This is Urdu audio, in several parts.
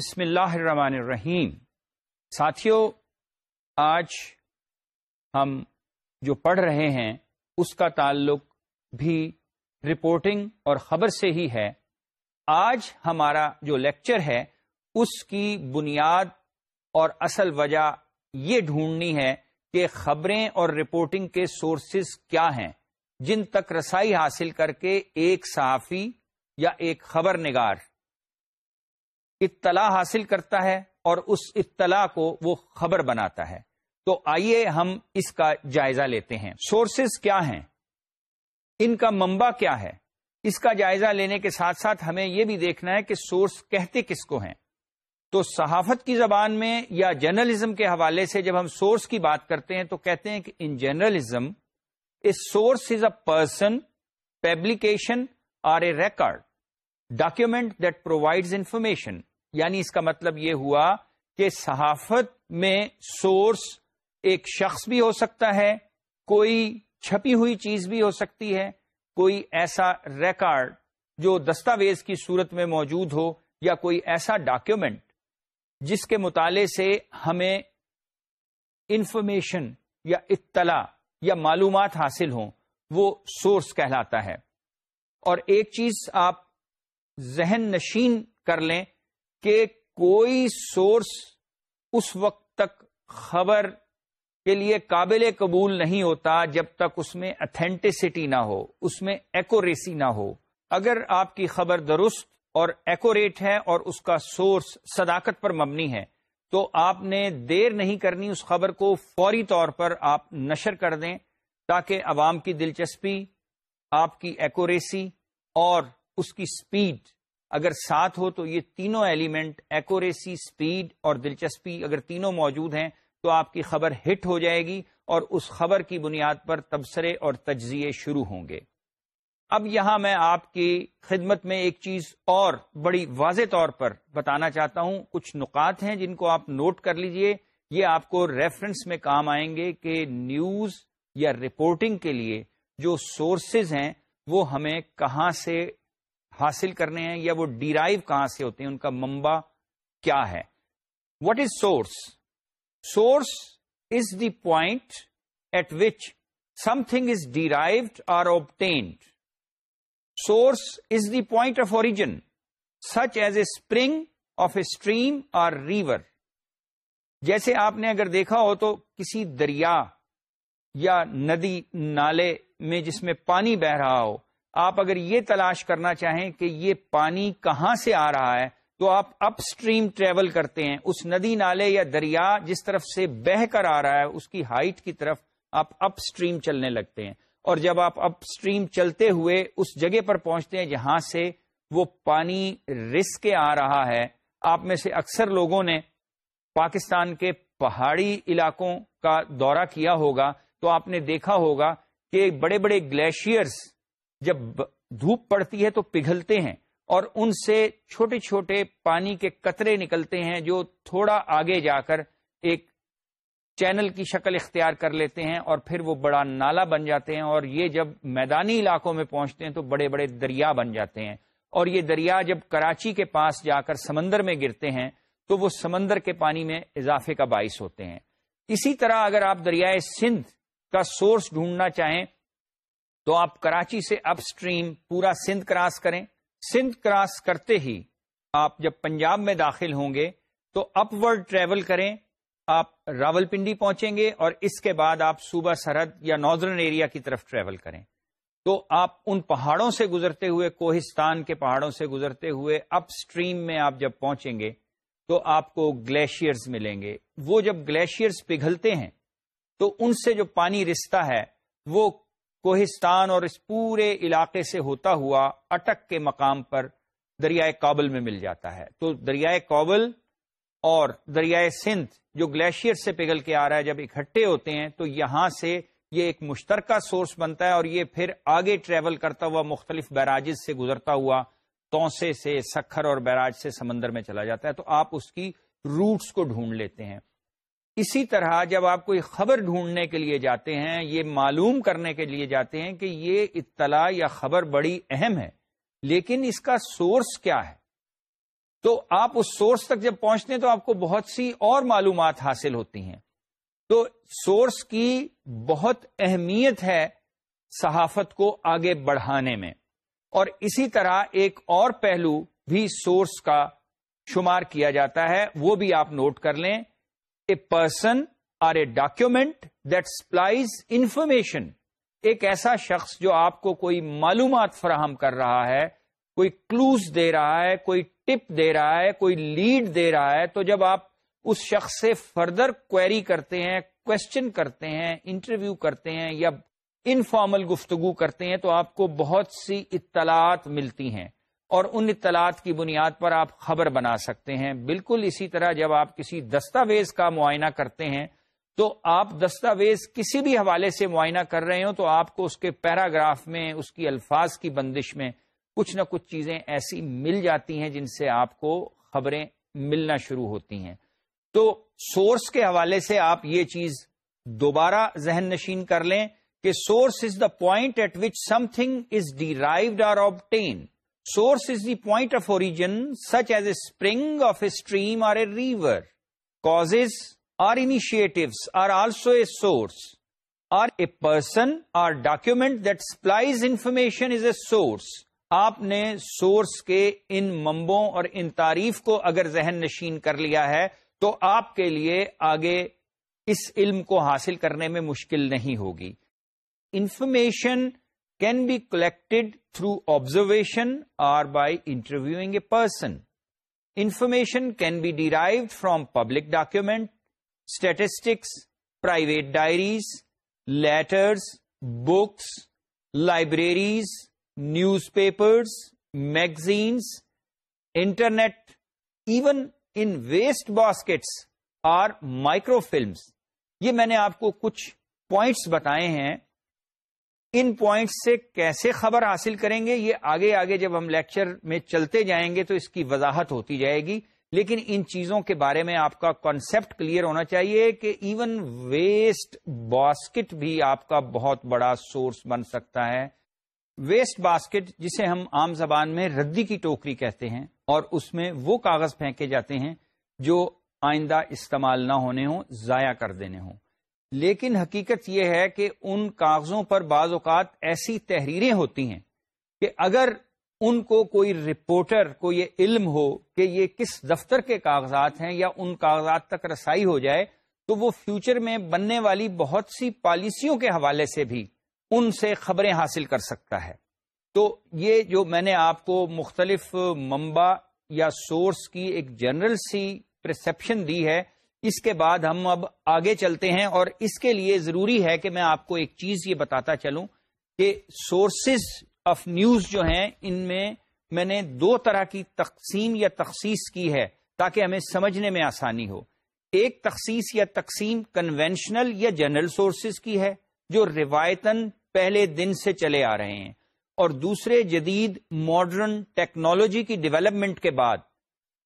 بسم اللہ الرحمن الرحیم۔ ساتھیوں آج ہم جو پڑھ رہے ہیں، اس کا تعلق بھی رپورٹنگ اور خبر سے ہی ہے۔ آج ہمارا جو لیکچر ہے، اس کی بنیاد اور اصل وجہ یہ ڈھونڈنی ہے کہ خبریں اور رپورٹنگ کے سورسز کیا ہیں، جن تک رسائی حاصل کر کے ایک صحافی یا ایک خبر نگار اطلاع حاصل کرتا ہے اور اس اطلاع کو وہ خبر بناتا ہے۔ تو آئیے ہم اس کا جائزہ لیتے ہیں۔ سورسز کیا ہیں؟ ان کا منبع کیا ہے؟ اس کا جائزہ لینے کے ساتھ ساتھ ہمیں یہ بھی دیکھنا ہے کہ سورس کہتے کس کو ہیں۔ تو صحافت کی زبان میں یا جرنلزم کے حوالے سے جب ہم سورس کی بات کرتے ہیں تو کہتے ہیں کہ in journalism a source is a person publication or a record document that provides information یعنی اس کا مطلب یہ ہوا کہ صحافت میں سورس ایک شخص بھی ہو سکتا ہے، کوئی چھپی ہوئی چیز بھی ہو سکتی ہے، کوئی ایسا ریکارڈ جو دستاویز کی صورت میں موجود ہو یا کوئی ایسا ڈاکیومنٹ جس کے مطالعے سے ہمیں انفارمیشن یا اطلاع یا معلومات حاصل ہوں، وہ سورس کہلاتا ہے۔ اور ایک چیز آپ ذہن نشین کر لیں کہ کوئی سورس اس وقت تک خبر کے لیے قابل قبول نہیں ہوتا جب تک اس میں اتھینٹسٹی نہ ہو، اس میں ایکوریسی نہ ہو۔ اگر آپ کی خبر درست اور ایکوریٹ ہے اور اس کا سورس صداقت پر مبنی ہے، تو آپ نے دیر نہیں کرنی اس خبر کو فوری طور پر آپ نشر کر دیں تاکہ عوام کی دلچسپی، آپ کی ایکوریسی اور اس کی سپیڈ اگر ساتھ ہو تو یہ تینوں ایلیمنٹ ایکوریسی سپیڈ اور دلچسپی اگر تینوں موجود ہیں تو آپ کی خبر ہٹ ہو جائے گی اور اس خبر کی بنیاد پر تبصرے اور تجزیے شروع ہوں گے۔ اب یہاں میں آپ کی خدمت میں ایک چیز اور بڑی واضح طور پر بتانا چاہتا ہوں۔ کچھ نکات ہیں جن کو آپ نوٹ کر لیجیے۔ یہ آپ کو ریفرنس میں کام آئیں گے کہ نیوز یا رپورٹنگ کے لیے جو سورسز ہیں وہ ہمیں کہاں سے حاصل کرنے ہیں یا وہ ڈیرائیو کہاں سے ہوتے ہیں، ان کا منبع کیا ہے؟ What is source source is the point at which something is derived or obtained source is the point of origin such as a spring of a stream اور ریور جیسے آپ نے اگر دیکھا ہو تو کسی دریا یا ندی، نالے میں جس میں پانی بہ رہا ہو آپ اگر یہ تلاش کرنا چاہیں کہ یہ پانی کہاں سے آ رہا ہے، تو آپ اپ اسٹریم ٹریول کرتے ہیں، اس ندی نالے یا دریا جس طرف سے بہ کر آ رہا ہے، اس کی ہائٹ کی طرف آپ اپ اسٹریم چلنے لگتے ہیں۔ اور جب آپ اپ اسٹریم چلتے ہوئے اس جگہ پر پہنچتے ہیں جہاں سے وہ پانی رس کے آ رہا ہے، آپ میں سے اکثر لوگوں نے پاکستان کے پہاڑی علاقوں کا دورہ کیا ہوگا تو آپ نے دیکھا ہوگا کہ بڑے بڑے گلیشیئرز جب دھوپ پڑتی ہے تو پگھلتے ہیں اور ان سے چھوٹے چھوٹے پانی کے قطرے نکلتے ہیں جو تھوڑا آگے جا کر ایک چینل کی شکل اختیار کر لیتے ہیں اور پھر وہ بڑا نالا بن جاتے ہیں اور یہ جب میدانی علاقوں میں پہنچتے ہیں تو بڑے بڑے دریا بن جاتے ہیں اور یہ دریا جب کراچی کے پاس جا کر سمندر میں گرتے ہیں تو وہ سمندر کے پانی میں اضافے کا باعث ہوتے ہیں۔ اسی طرح اگر آپ دریائے سندھ کا سورس ڈھونڈنا چاہیں تو آپ کراچی سے اپ اسٹریم پورا سندھ کراس کریں۔ سندھ کراس کرتے ہی آپ جب پنجاب میں داخل ہوں گے تو اپ ورڈ ٹریول کریں۔ آپ راول پنڈی پہنچیں گے اور اس کے بعد آپ صوبہ سرحد یا ناردرن ایریا کی طرف ٹریول کریں۔ تو آپ ان پہاڑوں سے گزرتے ہوئے، کوہستان کے پہاڑوں سے گزرتے ہوئے اپ اسٹریم میں آپ جب پہنچیں گے تو آپ کو گلیشیئرز ملیں گے۔ وہ جب گلیشیئرز پگھلتے ہیں تو ان سے جو پانی رشتہ ہے وہ کوہستان اور اس پورے علاقے سے ہوتا ہوا اٹک کے مقام پر دریائے کابل میں مل جاتا ہے۔ تو دریائے کابل اور دریائے سندھ جو گلیشیئر سے پگھل کے آ رہا ہے، جب اکٹھے ہوتے ہیں تو یہاں سے یہ ایک مشترکہ سورس بنتا ہے اور یہ پھر آگے ٹریول کرتا ہوا مختلف بیراجز سے گزرتا ہوا توسے سے، سکھر اور بیراج سے سمندر میں چلا جاتا ہے۔ تو آپ اس کی روٹس کو ڈھونڈ لیتے ہیں۔ اسی طرح جب آپ کوئی خبر ڈھونڈنے کے لیے جاتے ہیں، یہ معلوم کرنے کے لیے جاتے ہیں کہ یہ اطلاع یا خبر بڑی اہم ہے، لیکن اس کا سورس کیا ہے؟ تو آپ اس سورس تک جب پہنچتے ہیں تو آپ کو بہت سی اور معلومات حاصل ہوتی ہیں۔ تو سورس کی بہت اہمیت ہے صحافت کو آگے بڑھانے میں۔ اور اسی طرح ایک اور پہلو بھی سورس کا شمار کیا جاتا ہے، وہ بھی آپ نوٹ کر لیں۔ A person or a document that supplies information ایک ایسا شخص جو آپ کو کوئی معلومات فراہم کر رہا ہے، کوئی کلوز دے رہا ہے، کوئی ٹپ دے رہا ہے، کوئی لیڈ دے رہا ہے، تو جب آپ اس شخص سے فردر کوئری کرتے ہیں کوشچن کرتے ہیں انٹرویو کرتے ہیں یا انفارمل گفتگو کرتے ہیں، تو آپ کو بہت سی اطلاعات ملتی ہیں۔ اور ان اطلاعات کی بنیاد پر آپ خبر بنا سکتے ہیں۔ بالکل اسی طرح جب آپ کسی دستاویز کا معائنہ کرتے ہیں، تو آپ دستاویز کسی بھی حوالے سے معائنہ کر رہے ہوں تو آپ کو اس کے پیراگراف میں، اس کی الفاظ کی بندش میں کچھ نہ کچھ چیزیں ایسی مل جاتی ہیں جن سے آپ کو خبریں ملنا شروع ہوتی ہیں۔ تو سورس کے حوالے سے آپ یہ چیز دوبارہ ذہن نشین کر لیں کہ source is the point at which something is derived or obtained. Source is the point of origin such as a spring of a stream or a river cause or initiatives are also a source or a person or document that supplies information is a source آپ نے سورس کے ان ممبوں اور ان تعریف کو اگر ذہن نشین کر لیا ہے تو آپ کے لیے آگے اس علم کو حاصل کرنے میں مشکل نہیں ہوگی information can be collected through observation or by interviewing a person information can be derived from public document statistics private diaries letters books libraries newspapers magazines internet even in waste baskets or microfilms یہ میں نے آپ کو کچھ پوائنٹس بتائے ہیں ان پوائنٹس سے کیسے خبر حاصل کریں گے؟ یہ آگے آگے جب ہم لیکچر میں چلتے جائیں گے تو اس کی وضاحت ہوتی جائے گی۔ لیکن ان چیزوں کے بارے میں آپ کا کانسیپٹ کلیئر ہونا چاہیے کہ ایون ویسٹ باسکٹ بھی آپ کا بہت بڑا سورس بن سکتا ہے۔ ویسٹ باسکٹ جسے ہم عام زبان میں ردی کی ٹوکری کہتے ہیں اور اس میں وہ کاغذ پھینکے جاتے ہیں جو آئندہ استعمال نہ ہونے ہوں، ضائع کر دینے ہوں۔ لیکن حقیقت یہ ہے کہ ان کاغذوں پر بعض اوقات ایسی تحریریں ہوتی ہیں کہ اگر ان کو کوئی رپورٹر کو یہ علم ہو کہ یہ کس دفتر کے کاغذات ہیں یا ان کاغذات تک رسائی ہو جائے، تو وہ فیوچر میں بننے والی بہت سی پالیسیوں کے حوالے سے بھی ان سے خبریں حاصل کر سکتا ہے۔ تو یہ جو میں نے آپ کو مختلف منبع یا سورس کی ایک جنرل سی پرسپشن دی ہے اس کے بعد ہم اب آگے چلتے ہیں اور اس کے لیے ضروری ہے کہ میں آپ کو ایک چیز یہ بتاتا چلوں کہ سورسز آف نیوز جو ہیں، ان میں میں نے دو طرح کی تقسیم یا تخصیص کی ہے تاکہ ہمیں سمجھنے میں آسانی ہو۔ ایک تخصیص یا تقسیم کنونشنل یا جنرل سورسز کی ہے، جو روایتاً پہلے دن سے چلے آ رہے ہیں۔ اور دوسرے جدید ماڈرن ٹیکنالوجی کی ڈیولپمنٹ کے بعد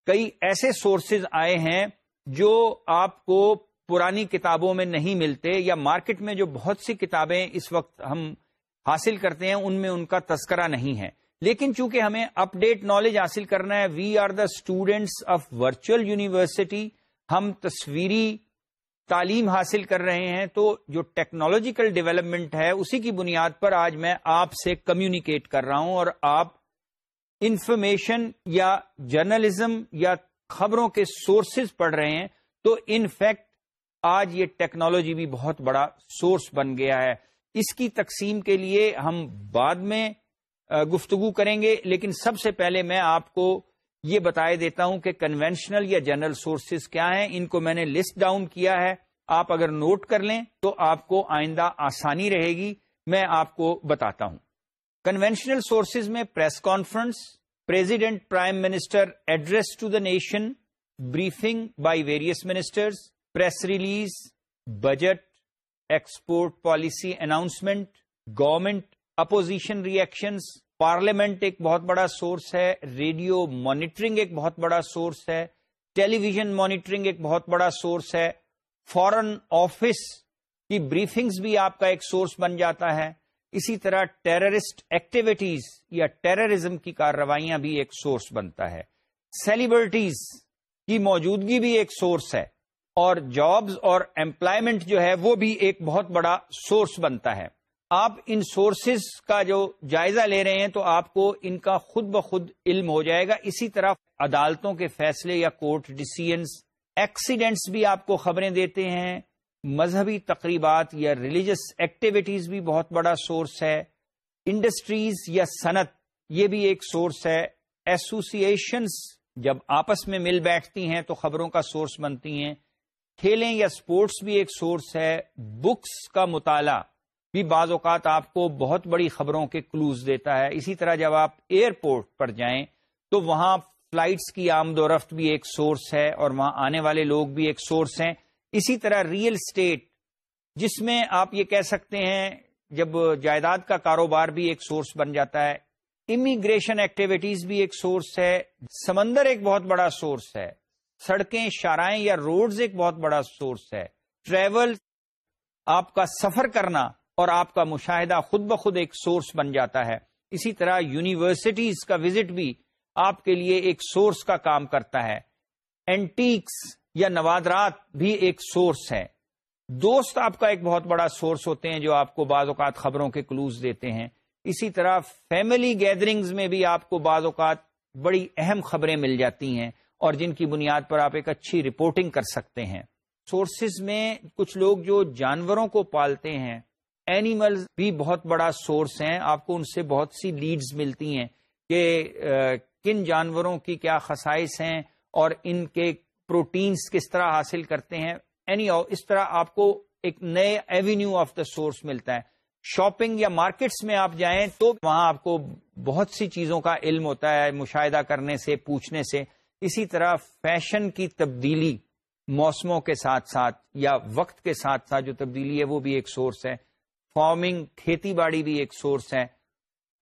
کئی ایسے سورسز آئے ہیں جو آپ کو پرانی کتابوں میں نہیں ملتے یا مارکیٹ میں جو بہت سی کتابیں اس وقت ہم حاصل کرتے ہیں، ان میں ان کا تذکرہ نہیں ہے۔ لیکن چونکہ ہمیں اپ ڈیٹ نالج حاصل کرنا ہے، we are the students of virtual university, ہم تصویری تعلیم حاصل کر رہے ہیں تو جو ٹیکنالوجیکل ڈیولپمنٹ ہے، اسی کی بنیاد پر آج میں آپ سے کمیونیکیٹ کر رہا ہوں اور آپ انفارمیشن یا جرنلزم یا خبروں کے سورسز پڑھ رہے ہیں، تو ان فیکٹ آج یہ ٹیکنالوجی بھی بہت بڑا سورس بن گیا ہے۔ اس کی تقسیم کے لیے ہم بعد میں گفتگو کریں گے، لیکن سب سے پہلے میں آپ کو یہ بتائے دیتا ہوں کہ کنونشنل یا جنرل سورسز کیا ہیں۔ ان کو میں نے لسٹ ڈاؤن کیا ہے۔ آپ اگر نوٹ کر لیں تو آپ کو آئندہ آسانی رہے گی۔ میں آپ کو بتاتا ہوں۔ کنونشنل سورسز میں press conference president prime minister address to the nation briefing by various ministers press release budget export policy announcement government opposition reactions parliament ایک بہت بڑا سورس ہے ریڈیو مانیٹرنگ ایک بہت بڑا سورس ہے ٹیلی ویژن مانیٹرنگ ایک بہت بڑا سورس ہے فورن آفس کی بریفنگز بھی آپ کا ایک سورس بن جاتا ہے اسی طرح ٹیررسٹ ایکٹیویٹیز یا ٹیررزم کی کارروائیاں بھی ایک سورس بنتا ہے۔ سیلیبریٹیز کی موجودگی بھی ایک سورس ہے۔ اور جابز اور امپلائمنٹ جو ہے وہ بھی ایک بہت بڑا سورس بنتا ہے۔ آپ ان سورسز کا جو جائزہ لے رہے ہیں تو آپ کو ان کا خود بخود علم ہو جائے گا۔ اسی طرح عدالتوں کے فیصلے یا کورٹ ڈسیزنس ایکسیڈنٹس بھی آپ کو خبریں دیتے ہیں۔ مذہبی تقریبات یا ریلیجس ایکٹیویٹیز بھی بہت بڑا سورس ہے۔ انڈسٹریز یا صنعت، یہ بھی ایک سورس ہے۔ ایسوسیشنس جب آپس میں مل بیٹھتی ہیں تو خبروں کا سورس بنتی ہیں۔ کھیلیں یا سپورٹس بھی ایک سورس ہے۔ بکس کا مطالعہ بھی بعض اوقات آپ کو بہت بڑی خبروں کے کلوز دیتا ہے۔ اسی طرح جب آپ ایئرپورٹ پر جائیں تو وہاں فلائٹس کی آمد و رفت بھی ایک سورس ہے اور وہاں آنے والے لوگ بھی ایک سورس ہیں۔ اسی طرح ریئل اسٹیٹ جس میں آپ یہ کہہ سکتے ہیں، جب جائیداد کا کاروبار بھی ایک سورس بن جاتا ہے امیگریشن ایکٹیویٹیز بھی ایک سورس ہے، سمندر ایک بہت بڑا سورس ہے، سڑکیں شارائیں یا روڈز ایک بہت بڑا سورس ہے ٹریول آپ کا سفر کرنا اور آپ کا مشاہدہ خود بخود ایک سورس بن جاتا ہے۔ اسی طرح یونیورسٹیز کا وزٹ بھی آپ کے لیے ایک سورس کا کام کرتا ہے۔ اینٹیکس یا نوادرات بھی ایک سورس ہے دوست آپ کا ایک بہت بڑا سورس ہوتے ہیں جو آپ کو بعض اوقات خبروں کے کلوز دیتے ہیں۔ اسی طرح فیملی گیدرنگز میں بھی آپ کو بعض اوقات بڑی اہم خبریں مل جاتی ہیں اور جن کی بنیاد پر آپ ایک اچھی رپورٹنگ کر سکتے ہیں۔ سورسز میں کچھ لوگ جو جانوروں کو پالتے ہیں اینیملز بھی بہت بڑا سورس ہیں۔ آپ کو ان سے بہت سی لیڈز ملتی ہیں کہ کن جانوروں کی کیا خصائص ہیں اور ان کے پروٹینز کس طرح حاصل کرتے ہیں؟ اینی اس طرح آپ کو ایک نئے ایوینیو آف دا سورس ملتا ہے۔ شاپنگ یا مارکیٹس میں آپ جائیں تو وہاں آپ کو بہت سی چیزوں کا علم ہوتا ہے، مشاہدہ کرنے سے، پوچھنے سے۔ اسی طرح فیشن کی تبدیلی موسموں کے ساتھ ساتھ یا وقت کے ساتھ ساتھ جو تبدیلی ہے، وہ بھی ایک سورس ہے۔ فارمنگ کھیتی باڑی بھی ایک سورس ہے۔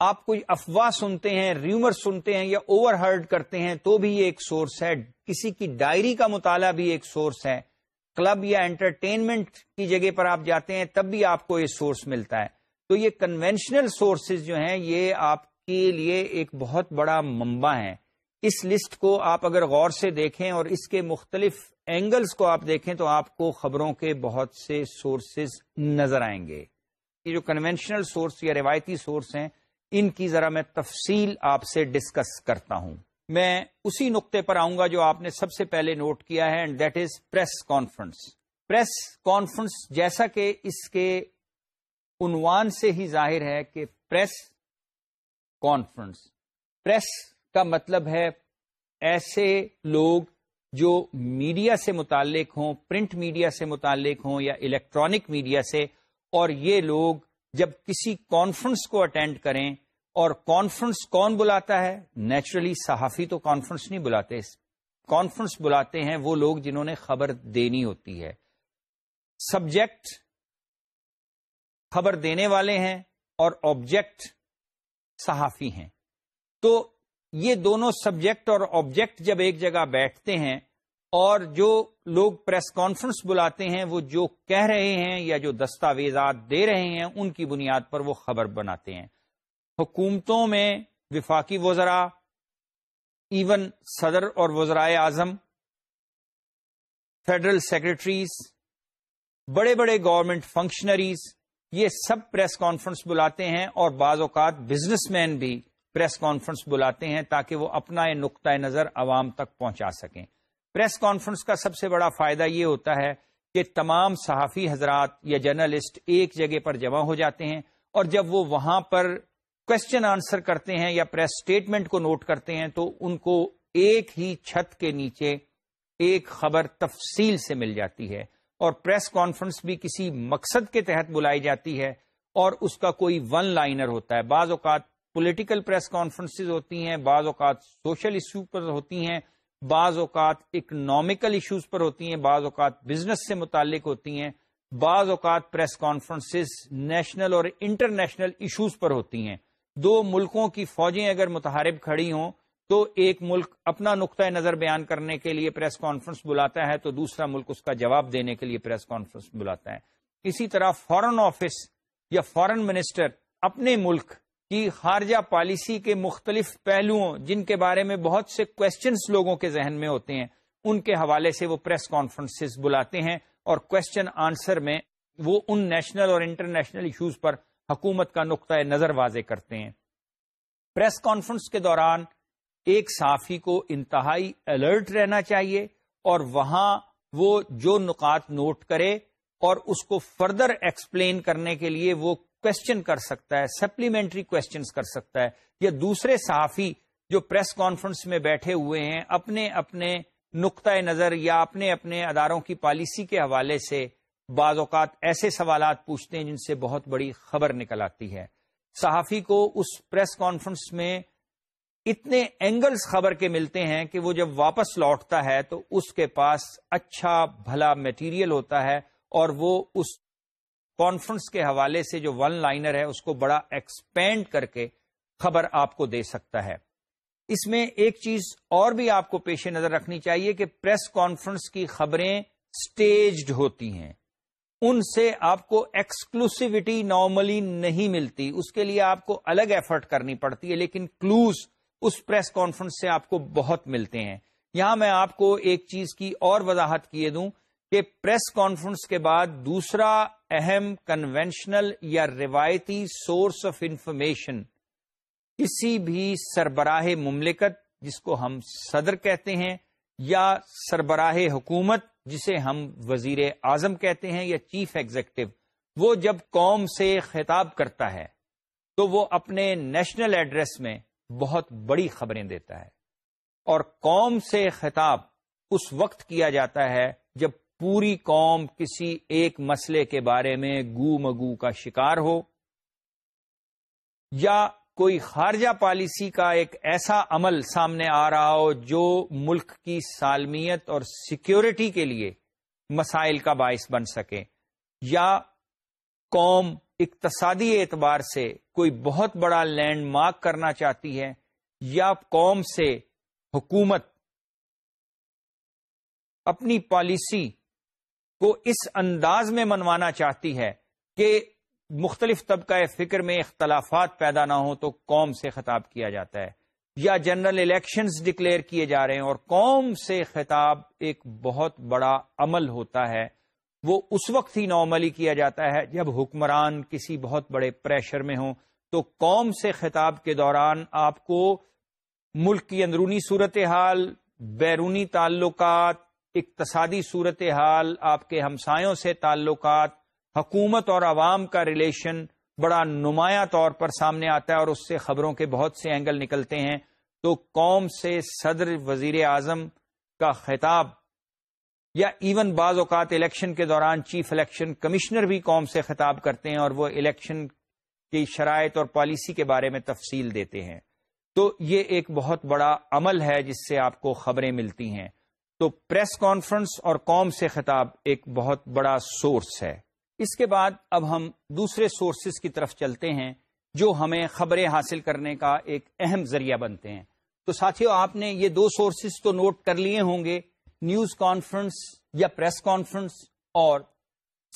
آپ کوئی افواہ سنتے ہیں ریومر سنتے ہیں یا اوور ہرڈ کرتے ہیں تو بھی یہ ایک سورس ہے۔ کسی کی ڈائری کا مطالعہ بھی ایک سورس ہے۔ کلب یا انٹرٹینمنٹ کی جگہ پر آپ جاتے ہیں، تب بھی آپ کو یہ سورس ملتا ہے۔ تو یہ کنونشنل سورسز جو ہیں، یہ آپ کے لیے ایک بہت بڑا منبع ہے اس لسٹ کو آپ اگر غور سے دیکھیں اور اس کے مختلف اینگلز کو آپ دیکھیں تو آپ کو خبروں کے بہت سے سورسز نظر آئیں گے۔ یہ جو کنونشنل سورس یا روایتی سورس ہیں ان کی ذرا میں تفصیل آپ سے ڈسکس کرتا ہوں۔ میں اسی نقطے پر آؤں گا جو آپ نے سب سے پہلے نوٹ کیا ہے and that is press conference press conference جیسا کہ اس کے عنوان سے ہی ظاہر ہے کہ پریس کانفرنس پریس کا مطلب ہے ایسے لوگ جو میڈیا سے متعلق ہوں پرنٹ میڈیا سے متعلق ہوں یا الیکٹرانک میڈیا سے، اور یہ لوگ جب کسی کانفرنس کو اٹینڈ کریں اور کانفرنس کون بلاتا ہے؟ نیچرلی صحافی تو کانفرنس نہیں بلاتے۔ کانفرنس بلاتے ہیں وہ لوگ جنہوں نے خبر دینی ہوتی ہے۔ سبجیکٹ خبر دینے والے ہیں اور آبجیکٹ صحافی ہیں۔ تو یہ دونوں سبجیکٹ اور آبجیکٹ جب ایک جگہ بیٹھتے ہیں اور جو لوگ پریس کانفرنس بلاتے ہیں، وہ جو کہہ رہے ہیں یا جو دستاویزات دے رہے ہیں، ان کی بنیاد پر وہ خبر بناتے ہیں۔ حکومتوں میں وفاقی وزراء ایون صدر اور وزرائے اعظم فیڈرل سیکرٹریز بڑے بڑے گورنمنٹ فنکشنریز یہ سب پریس کانفرنس بلاتے ہیں اور بعض اوقات بزنس مین بھی پریس کانفرنس بلاتے ہیں تاکہ وہ اپنا یہ نقطۂ نظر عوام تک پہنچا سکیں۔ پریس کانفرنس کا سب سے بڑا فائدہ یہ ہوتا ہے کہ تمام صحافی حضرات یا جرنلسٹ ایک جگہ پر جمع ہو جاتے ہیں اور جب وہ وہاں پر کوشچن آنسر کرتے ہیں یا پریس اسٹیٹمنٹ کو نوٹ کرتے ہیں تو ان کو ایک ہی چھت کے نیچے ایک خبر تفصیل سے مل جاتی ہے اور پریس کانفرنس بھی کسی مقصد کے تحت بلائی جاتی ہے اور اس کا کوئی ون لائنر ہوتا ہے۔ بعض اوقات پولیٹیکل پریس کانفرنس ہوتی ہیں، بعض اوقات سوشل ایشو پر ہوتی ہیں، بعض اوقات اکنامیکل ایشوز پر ہوتی ہیں، بعض اوقات بزنس سے متعلق ہوتی ہیں، بعض اوقات پریس کانفرنس نیشنل اور انٹرنیشنل ایشوز پر ہوتی ہیں۔ دو ملکوں کی فوجیں اگر متحرب کھڑی ہوں تو ایک ملک اپنا نقطۂ نظر بیان کرنے کے لیے پریس کانفرنس بلاتا ہے تو دوسرا ملک اس کا جواب دینے کے لیے پریس کانفرنس بلاتا ہے۔ اسی طرح فارن آفس یا فارن منسٹر اپنے ملک کی خارجہ پالیسی کے مختلف پہلوؤں جن کے بارے میں بہت سے کوشچنس لوگوں کے ذہن میں ہوتے ہیں، ان کے حوالے سے وہ پریس کانفرنس بلاتے ہیں اور کوشچن آنسر میں وہ ان نیشنل اور انٹرنیشنل ایشوز پر حکومت کا نقطۂ نظر واضح کرتے ہیں۔ پریس کانفرنس کے دوران ایک صحافی کو انتہائی الرٹ رہنا چاہیے اور وہاں وہ جو نکات نوٹ کرے اور اس کو فردر ایکسپلین کرنے کے لیے وہ کوشچن کر سکتا ہے سپلیمنٹری کوشچنس کر سکتا ہے۔ یا دوسرے صحافی جو پریس کانفرنس میں بیٹھے ہوئے ہیں، اپنے اپنے نقطۂ نظر یا اپنے اپنے اداروں کی پالیسی کے حوالے سے بعض اوقات ایسے سوالات پوچھتے ہیں جن سے بہت بڑی خبر نکل آتی ہے۔ صحافی کو اس پریس کانفرنس میں اتنے اینگلز خبر کے ملتے ہیں کہ وہ جب واپس لوٹتا ہے تو اس کے پاس اچھا بھلا میٹیریل ہوتا ہے اور وہ اس کانفرنس کے حوالے سے جو ون لائنر ہے اس کو بڑا ایکسپینڈ کر کے خبر آپ کو دے سکتا ہے۔ اس میں ایک چیز اور بھی آپ کو پیش نظر رکھنی چاہیے کہ پریس کانفرنس کی خبریں سٹیجڈ ہوتی ہیں۔ ان سے آپ کو ایکسکلوسیوٹی نارملی نہیں ملتی۔ اس کے لیے آپ کو الگ ایفرٹ کرنی پڑتی ہے، لیکن کلوز اس پریس کانفرنس سے آپ کو بہت ملتے ہیں۔ یہاں میں آپ کو ایک چیز کی اور وضاحت کیے دوں کہ پریس کانفرنس کے بعد دوسرا اہم کنونشنل یا روایتی سورس آف انفارمیشن کسی بھی سربراہ مملکت، جس کو ہم صدر کہتے ہیں، یا سربراہ حکومت جسے ہم وزیر اعظم کہتے ہیں یا چیف ایگزیکٹو، وہ جب قوم سے خطاب کرتا ہے، تو وہ اپنے نیشنل ایڈریس میں بہت بڑی خبریں دیتا ہے۔ اور قوم سے خطاب اس وقت کیا جاتا ہے جب پوری قوم کسی ایک مسئلے کے بارے میں گو مگو کا شکار ہو، یا کوئی خارجہ پالیسی کا ایک ایسا عمل سامنے آ رہا ہو جو ملک کی سالمیت اور سیکیورٹی کے لیے مسائل کا باعث بن سکے، یا قوم اقتصادی اعتبار سے کوئی بہت بڑا لینڈ مارک کرنا چاہتی ہے، یا قوم سے حکومت اپنی پالیسی کو اس انداز میں منوانا چاہتی ہے کہ مختلف طبقہ فکر میں اختلافات پیدا نہ ہوں تو قوم سے خطاب کیا جاتا ہے یا جنرل الیکشنز ڈکلیئر کیے جا رہے ہیں اور قوم سے خطاب ایک بہت بڑا عمل ہوتا ہے۔ وہ اس وقت ہی نارملی کیا جاتا ہے جب حکمران کسی بہت بڑے پریشر میں ہوں۔ تو قوم سے خطاب کے دوران آپ کو ملک کی اندرونی صورتحال، بیرونی تعلقات، اقتصادی صورتحال، آپ کے ہمسایوں سے تعلقات حکومت اور عوام کا ریلیشن بڑا نمایاں طور پر سامنے آتا ہے اور اس سے خبروں کے بہت سے اینگل نکلتے ہیں۔ تو قوم سے صدر وزیر اعظم کا خطاب یا ایون بعض اوقات الیکشن کے دوران چیف الیکشن کمشنر بھی قوم سے خطاب کرتے ہیں اور وہ الیکشن کی شرائط اور پالیسی کے بارے میں تفصیل دیتے ہیں۔ تو یہ ایک بہت بڑا عمل ہے جس سے آپ کو خبریں ملتی ہیں۔ تو پریس کانفرنس اور قوم سے خطاب ایک بہت بڑا سورس ہے۔ اس کے بعد اب ہم دوسرے سورسز کی طرف چلتے ہیں جو ہمیں خبریں حاصل کرنے کا ایک اہم ذریعہ بنتے ہیں۔ تو ساتھیوں آپ نے یہ دو سورسز تو نوٹ کر لیے ہوں گے نیوز کانفرنس یا پریس کانفرنس اور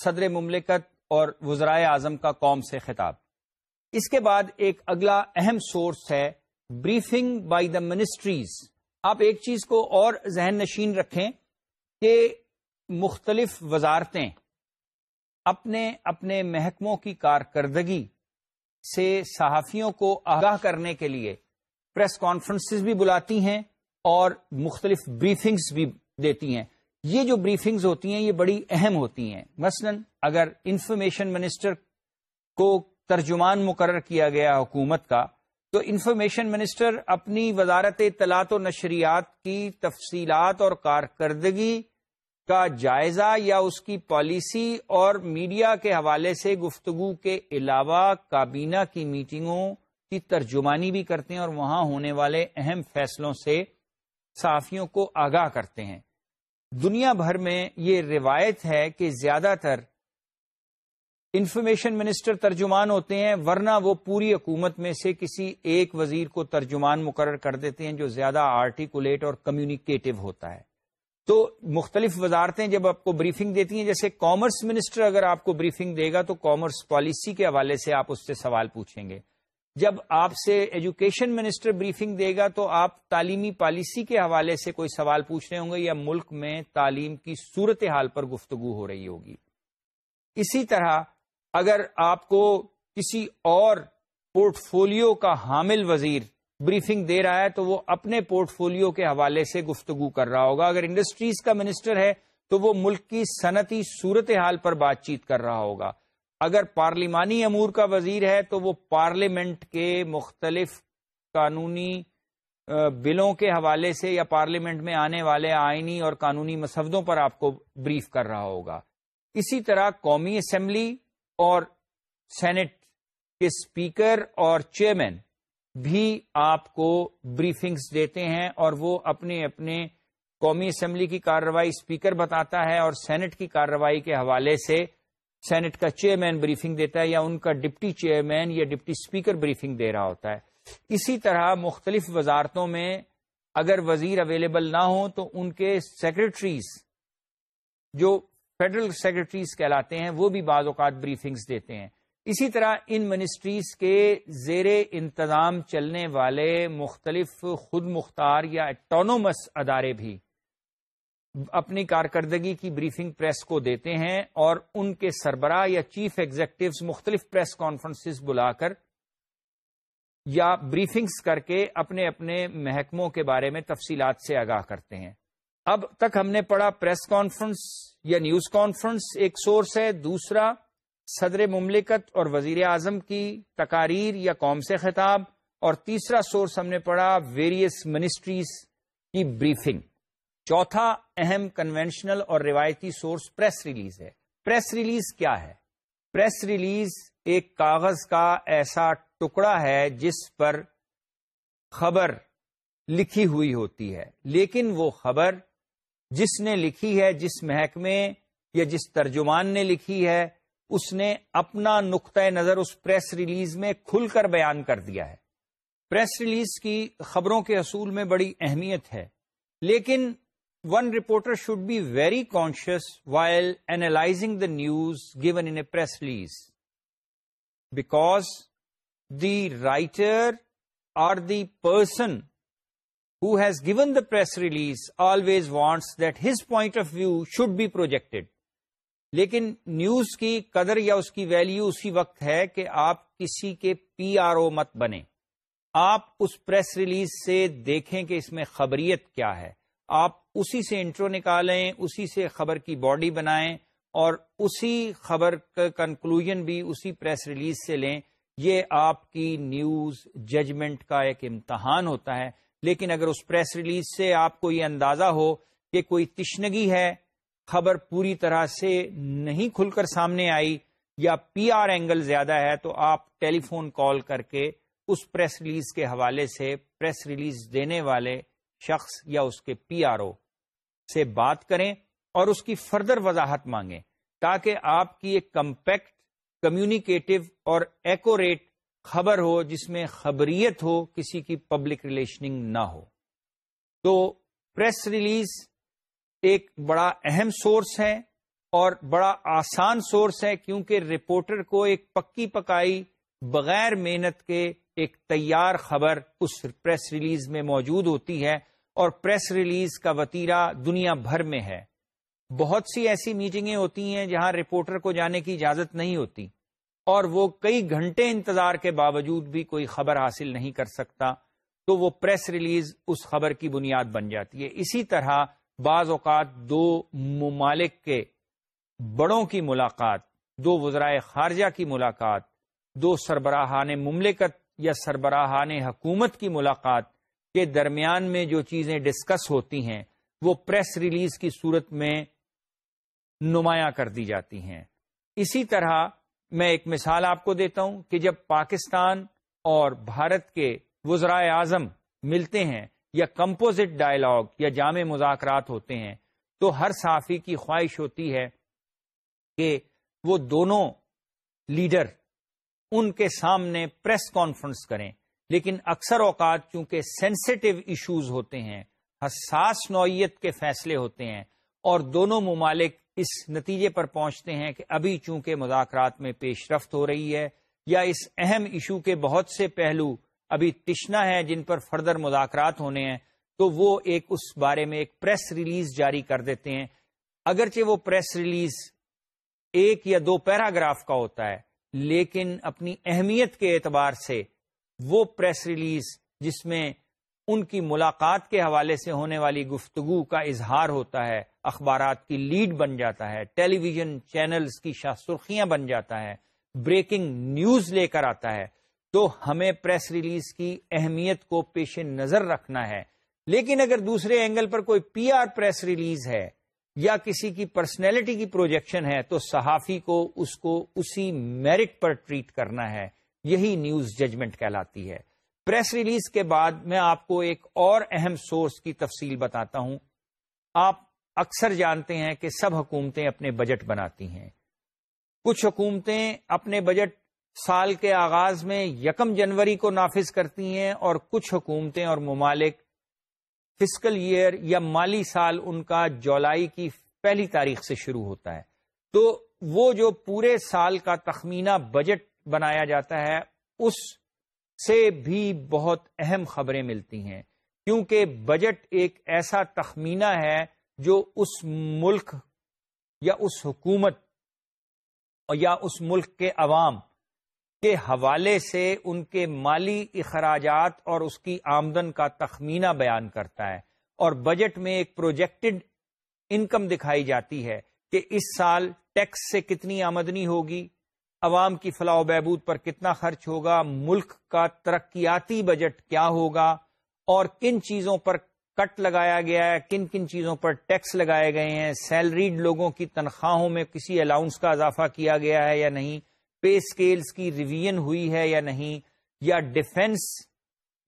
صدر مملکت اور وزرائے اعظم کا قوم سے خطاب۔ اس کے بعد ایک اگلا اہم سورس ہے بریفنگ بائی دا منسٹریز آپ ایک چیز کو اور ذہن نشین رکھیں کہ مختلف وزارتیں اپنے اپنے محکموں کی کارکردگی سے صحافیوں کو آگاہ کرنے کے لیے پریس کانفرنس بھی بلاتی ہیں اور مختلف بریفنگز بھی دیتی ہیں۔ یہ جو بریفنگز ہوتی ہیں، یہ بڑی اہم ہوتی ہیں۔ مثلا اگر انفارمیشن منسٹر کو ترجمان مقرر کیا گیا حکومت کا، تو انفارمیشن منسٹر اپنی وزارت اطلاعات و نشریات کی تفصیلات اور کارکردگی کا جائزہ یا اس کی پالیسی اور میڈیا کے حوالے سے گفتگو کے علاوہ کابینہ کی میٹنگوں کی ترجمانی بھی کرتے ہیں اور وہاں ہونے والے اہم فیصلوں سے صحافیوں کو آگاہ کرتے ہیں۔ دنیا بھر میں یہ روایت ہے کہ زیادہ تر انفارمیشن منسٹر ترجمان ہوتے ہیں، ورنہ وہ پوری حکومت میں سے کسی ایک وزیر کو ترجمان مقرر کر دیتے ہیں جو زیادہ آرٹیکولیٹ اور کمیونیکیٹو ہوتا ہے۔ تو مختلف وزارتیں جب آپ کو بریفنگ دیتی ہیں، جیسے کامرس منسٹر اگر آپ کو بریفنگ دے گا تو کامرس پالیسی کے حوالے سے آپ اس سے سوال پوچھیں گے۔ جب آپ سے ایجوکیشن منسٹر بریفنگ دے گا تو آپ تعلیمی پالیسی کے حوالے سے کوئی سوال پوچھ رہے ہوں گے یا ملک میں تعلیم کی صورت حال پر گفتگو ہو رہی ہوگی۔ اسی طرح اگر آپ کو کسی اور پورٹ فولیو کا حامل وزیر بریفنگ دے رہا ہے تو وہ اپنے پورٹ فولیو کے حوالے سے گفتگو کر رہا ہوگا۔ اگر انڈسٹریز کا منسٹر ہے تو وہ ملک کی صنعتی صورت حال پر بات چیت کر رہا ہوگا۔ اگر پارلیمانی امور کا وزیر ہے تو وہ پارلیمنٹ کے مختلف قانونی بلوں کے حوالے سے یا پارلیمنٹ میں آنے والے آئینی اور قانونی مسودوں پر آپ کو بریف کر رہا ہوگا۔ اسی طرح قومی اسمبلی اور سینٹ کے اسپیکر اور چیئرمین بھی آپ کو بریفنگز دیتے ہیں اور وہ اپنے اپنے قومی اسمبلی کی کارروائی اسپیکر بتاتا ہے اور سینٹ کی کارروائی کے حوالے سے سینٹ کا چیئرمین بریفنگ دیتا ہے یا ان کا ڈپٹی چیئرمین یا ڈپٹی اسپیکر بریفنگ دے رہا ہوتا ہے۔ اسی طرح مختلف وزارتوں میں اگر وزیر اویلیبل نہ ہوں تو ان کے سیکرٹریز جو فیڈرل سیکرٹریز کہلاتے ہیں، وہ بھی بعض اوقات بریفنگز دیتے ہیں۔ اسی طرح ان منسٹریز کے زیر انتظام چلنے والے مختلف خود مختار یا اٹونومس ادارے بھی اپنی کارکردگی کی بریفنگ پریس کو دیتے ہیں اور ان کے سربراہ یا چیف ایگزیکٹوز مختلف پریس کانفرنسز بلا کر یا بریفنگز کر کے اپنے اپنے محکموں کے بارے میں تفصیلات سے آگاہ کرتے ہیں۔ اب تک ہم نے پڑھا پریس کانفرنس یا نیوز کانفرنس ایک سورس ہے، دوسرا صدر مملکت اور وزیر اعظم کی تقاریر یا قوم سے خطاب اور تیسرا سورس ہم نے پڑھا ویریس منسٹریز کی بریفنگ چوتھا اہم کنونشنل اور روایتی سورس پریس ریلیز ہے. پریس ریلیز کیا ہے؟ پریس ریلیز ایک کاغذ کا ایسا ٹکڑا ہے جس پر خبر لکھی ہوئی ہوتی ہے. لیکن وہ خبر جس نے لکھی ہے، جس محکمے یا جس ترجمان نے لکھی ہے اس نے اپنا نقطۂ نظر اس پریس ریلیز میں کھل کر بیان کر دیا ہے پریس ریلیز کی خبروں کے اصول میں بڑی اہمیت ہے، لیکن one reporter should be very conscious while analysing the news given in a press release because the writer or the person who has given the press release always wants that his point of view should be projected. لیکن نیوز کی قدر یا اس کی ویلیو اسی وقت ہے کہ آپ کسی کے پی آر او مت بنے آپ اس پریس ریلیز سے دیکھیں کہ اس میں خبریت کیا ہے۔ آپ اسی سے انٹرو نکالیں، اسی سے خبر کی باڈی بنائیں اور اسی خبر کا کنکلوژن بھی اسی پریس ریلیز سے لیں۔ یہ آپ کی نیوز ججمنٹ کا ایک امتحان ہوتا ہے۔ لیکن اگر اس پریس ریلیز سے آپ کو یہ اندازہ ہو کہ کوئی تشنگی ہے خبر پوری طرح سے نہیں کھل کر سامنے آئی یا پی آر اینگل زیادہ ہے تو آپ ٹیلی فون کال کر کے اس پریس ریلیز کے حوالے سے پریس ریلیز دینے والے شخص یا اس کے پی آر او سے بات کریں اور اس کی فردر وضاحت مانگیں تاکہ آپ کی ایک کمپیکٹ، کمیونیکیٹو اور ایکوریٹ خبر ہو جس میں خبریت ہو، کسی کی پبلک ریلیشننگ نہ ہو۔ تو پریس ریلیز ایک بڑا اہم سورس ہے اور بڑا آسان سورس ہے کیونکہ رپورٹر کو ایک پکی پکائی بغیر محنت کے ایک تیار خبر اس پریس ریلیز میں موجود ہوتی ہے اور پریس ریلیز کا وطیرہ دنیا بھر میں ہے۔ بہت سی ایسی میٹنگیں ہوتی ہیں جہاں رپورٹر کو جانے کی اجازت نہیں ہوتی اور وہ کئی گھنٹے انتظار کے باوجود بھی کوئی خبر حاصل نہیں کر سکتا تو وہ پریس ریلیز اس خبر کی بنیاد بن جاتی ہے۔ اسی طرح بعض اوقات دو ممالک کے بڑوں کی ملاقات، دو وزرائے خارجہ کی ملاقات، دو سربراہان مملکت یا سربراہان حکومت کی ملاقات کے درمیان میں جو چیزیں ڈسکس ہوتی ہیں، وہ پریس ریلیز کی صورت میں نمایاں کر دی جاتی ہیں۔ اسی طرح میں ایک مثال آپ کو دیتا ہوں کہ جب پاکستان اور بھارت کے وزرائے اعظم ملتے ہیں یا کمپوزٹ ڈائلاگ یا جامع مذاکرات ہوتے ہیں، تو ہر صحافی کی خواہش ہوتی ہے کہ وہ دونوں لیڈر ان کے سامنے پریس کانفرنس کریں۔ لیکن اکثر اوقات چونکہ سینسٹیو ایشوز ہوتے ہیں، حساس نوعیت کے فیصلے ہوتے ہیں اور دونوں ممالک اس نتیجے پر پہنچتے ہیں کہ ابھی چونکہ مذاکرات میں پیش رفت ہو رہی ہے یا اس اہم ایشو کے بہت سے پہلو ابھی تشنا ہے جن پر فردر مذاکرات ہونے ہیں، تو وہ ایک اس بارے میں ایک پریس ریلیز جاری کر دیتے ہیں۔ اگرچہ وہ پریس ریلیز ایک یا دو پیراگراف کا ہوتا ہے، لیکن اپنی اہمیت کے اعتبار سے وہ پریس ریلیز جس میں ان کی ملاقات کے حوالے سے ہونے والی گفتگو کا اظہار ہوتا ہے، اخبارات کی لیڈ بن جاتا ہے، ٹیلی ویژن چینلز کی شاہ سرخیاں بن جاتا ہے، بریکنگ نیوز لے کر آتا ہے۔ تو ہمیں پریس ریلیز کی اہمیت کو پیش نظر رکھنا ہے۔ لیکن اگر دوسرے اینگل پر کوئی پی آر پریس ریلیز ہے یا کسی کی پرسنالٹی کی پروجیکشن ہے تو صحافی کو اس کو اسی میرٹ پر ٹریٹ کرنا ہے۔ یہی نیوز ججمنٹ کہلاتی ہے۔ پریس ریلیز کے بعد میں آپ کو ایک اور اہم سورس کی تفصیل بتاتا ہوں۔ آپ اکثر جانتے ہیں کہ سب حکومتیں اپنے بجٹ بناتی ہیں۔ کچھ حکومتیں اپنے بجٹ سال کے آغاز میں یکم جنوری کو نافذ کرتی ہیں اور کچھ حکومتیں اور ممالک فسکل ایئر یا مالی سال ان کا جولائی کی پہلی تاریخ سے شروع ہوتا ہے۔ تو وہ جو پورے سال کا تخمینہ بجٹ بنایا جاتا ہے، اس سے بھی بہت اہم خبریں ملتی ہیں۔ کیونکہ بجٹ ایک ایسا تخمینہ ہے جو اس ملک یا اس حکومت یا اس ملک کے عوام کے حوالے سے ان کے مالی اخراجات اور اس کی آمدن کا تخمینہ بیان کرتا ہے اور بجٹ میں ایک پروجیکٹڈ انکم دکھائی جاتی ہے کہ اس سال ٹیکس سے کتنی آمدنی ہوگی، عوام کی فلاح و بہبود پر کتنا خرچ ہوگا، ملک کا ترقیاتی بجٹ کیا ہوگا، اور کن چیزوں پر کٹ لگایا گیا ہے، کن کن چیزوں پر ٹیکس لگائے گئے ہیں سیلریڈ لوگوں کی تنخواہوں میں کسی الاؤنس کا اضافہ کیا گیا ہے یا نہیں پے اسکیلس کی ریویژن ہوئی ہے یا نہیں؟ یا ڈیفنس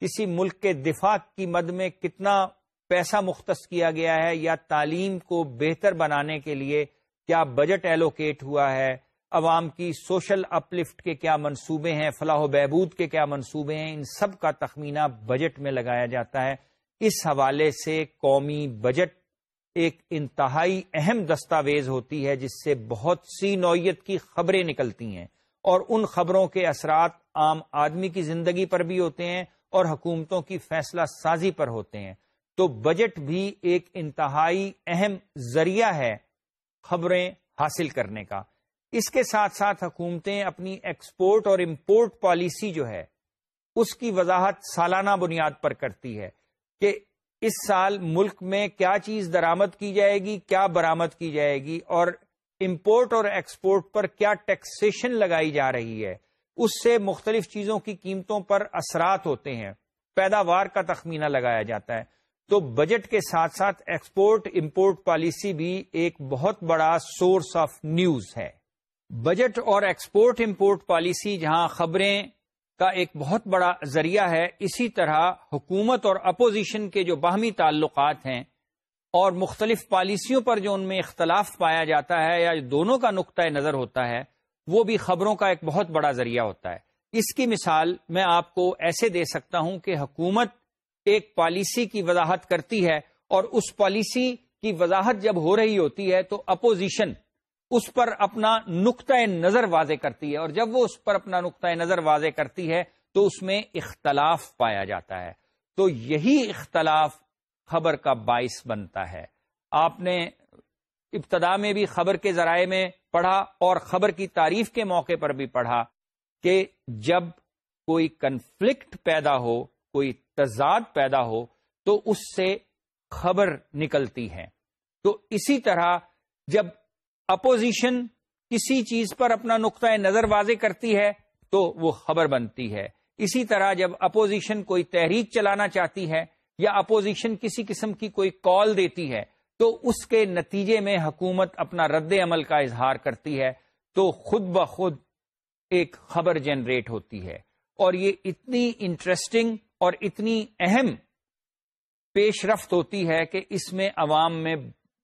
کسی ملک کے دفاع کی مد میں کتنا پیسہ مختص کیا گیا ہے یا تعلیم کو بہتر بنانے کے لیے کیا بجٹ ایلوکیٹ ہوا ہے؟ عوام کی سوشل اپلفٹ کے کیا منصوبے ہیں؟ فلاح و بہبود کے کیا منصوبے ہیں؟ ان سب کا تخمینہ بجٹ میں لگایا جاتا ہے۔ اس حوالے سے قومی بجٹ ایک انتہائی اہم دستاویز ہوتی ہے جس سے بہت سی نوعیت کی خبریں نکلتی ہیں۔ اور ان خبروں کے اثرات عام آدمی کی زندگی پر بھی ہوتے ہیں اور حکومتوں کی فیصلہ سازی پر ہوتے ہیں۔ تو بجٹ بھی ایک انتہائی اہم ذریعہ ہے خبریں حاصل کرنے کا۔ اس کے ساتھ ساتھ حکومتیں اپنی ایکسپورٹ اور امپورٹ پالیسی جو ہے، اس کی وضاحت سالانہ بنیاد پر کرتی ہے کہ اس سال ملک میں کیا چیز درامد کی جائے گی، کیا برآمد کی جائے گی اور امپورٹ اور ایکسپورٹ پر کیا ٹیکسیشن لگائی جا رہی ہے؟ اس سے مختلف چیزوں کی قیمتوں پر اثرات ہوتے ہیں۔ پیداوار کا تخمینہ لگایا جاتا ہے۔ تو بجٹ کے ساتھ ساتھ ایکسپورٹ، امپورٹ پالیسی بھی ایک بہت بڑا سورس آف نیوز ہے۔ بجٹ اور ایکسپورٹ، امپورٹ پالیسی جہاں خبریں کا ایک بہت بڑا ذریعہ ہے، اسی طرح حکومت اور اپوزیشن کے جو باہمی تعلقات ہیں اور مختلف پالیسیوں پر جو ان میں اختلاف پایا جاتا ہے یا دونوں کا نقطۂ نظر ہوتا ہے، وہ بھی خبروں کا ایک بہت بڑا ذریعہ ہوتا ہے۔ اس کی مثال میں آپ کو ایسے دے سکتا ہوں کہ حکومت ایک پالیسی کی وضاحت کرتی ہے اور اس پالیسی کی وضاحت جب ہو رہی ہوتی ہے تو اپوزیشن اس پر اپنا نقطۂ نظر واضح کرتی ہے اور جب وہ اس پر اپنا نقطۂ نظر واضح کرتی ہے تو اس میں اختلاف پایا جاتا ہے۔ تو یہی اختلاف خبر کا باعث بنتا ہے۔ آپ نے ابتدا میں بھی خبر کے ذرائع میں پڑھا اور خبر کی تعریف کے موقع پر بھی پڑھا کہ جب کوئی کنفلکٹ پیدا ہو، کوئی تضاد پیدا ہو، تو اس سے خبر نکلتی ہے۔ تو اسی طرح جب اپوزیشن کسی چیز پر اپنا نقطۂ نظر واضح کرتی ہے، تو وہ خبر بنتی ہے۔ اسی طرح جب اپوزیشن کوئی تحریک چلانا چاہتی ہے یا اپوزیشن کسی قسم کی کوئی کال دیتی ہے، تو اس کے نتیجے میں حکومت اپنا رد عمل کا اظہار کرتی ہے، تو خود بخود ایک خبر جنریٹ ہوتی ہے۔ اور یہ اتنی انٹرسٹنگ اور اتنی اہم پیش رفت ہوتی ہے کہ اس میں عوام میں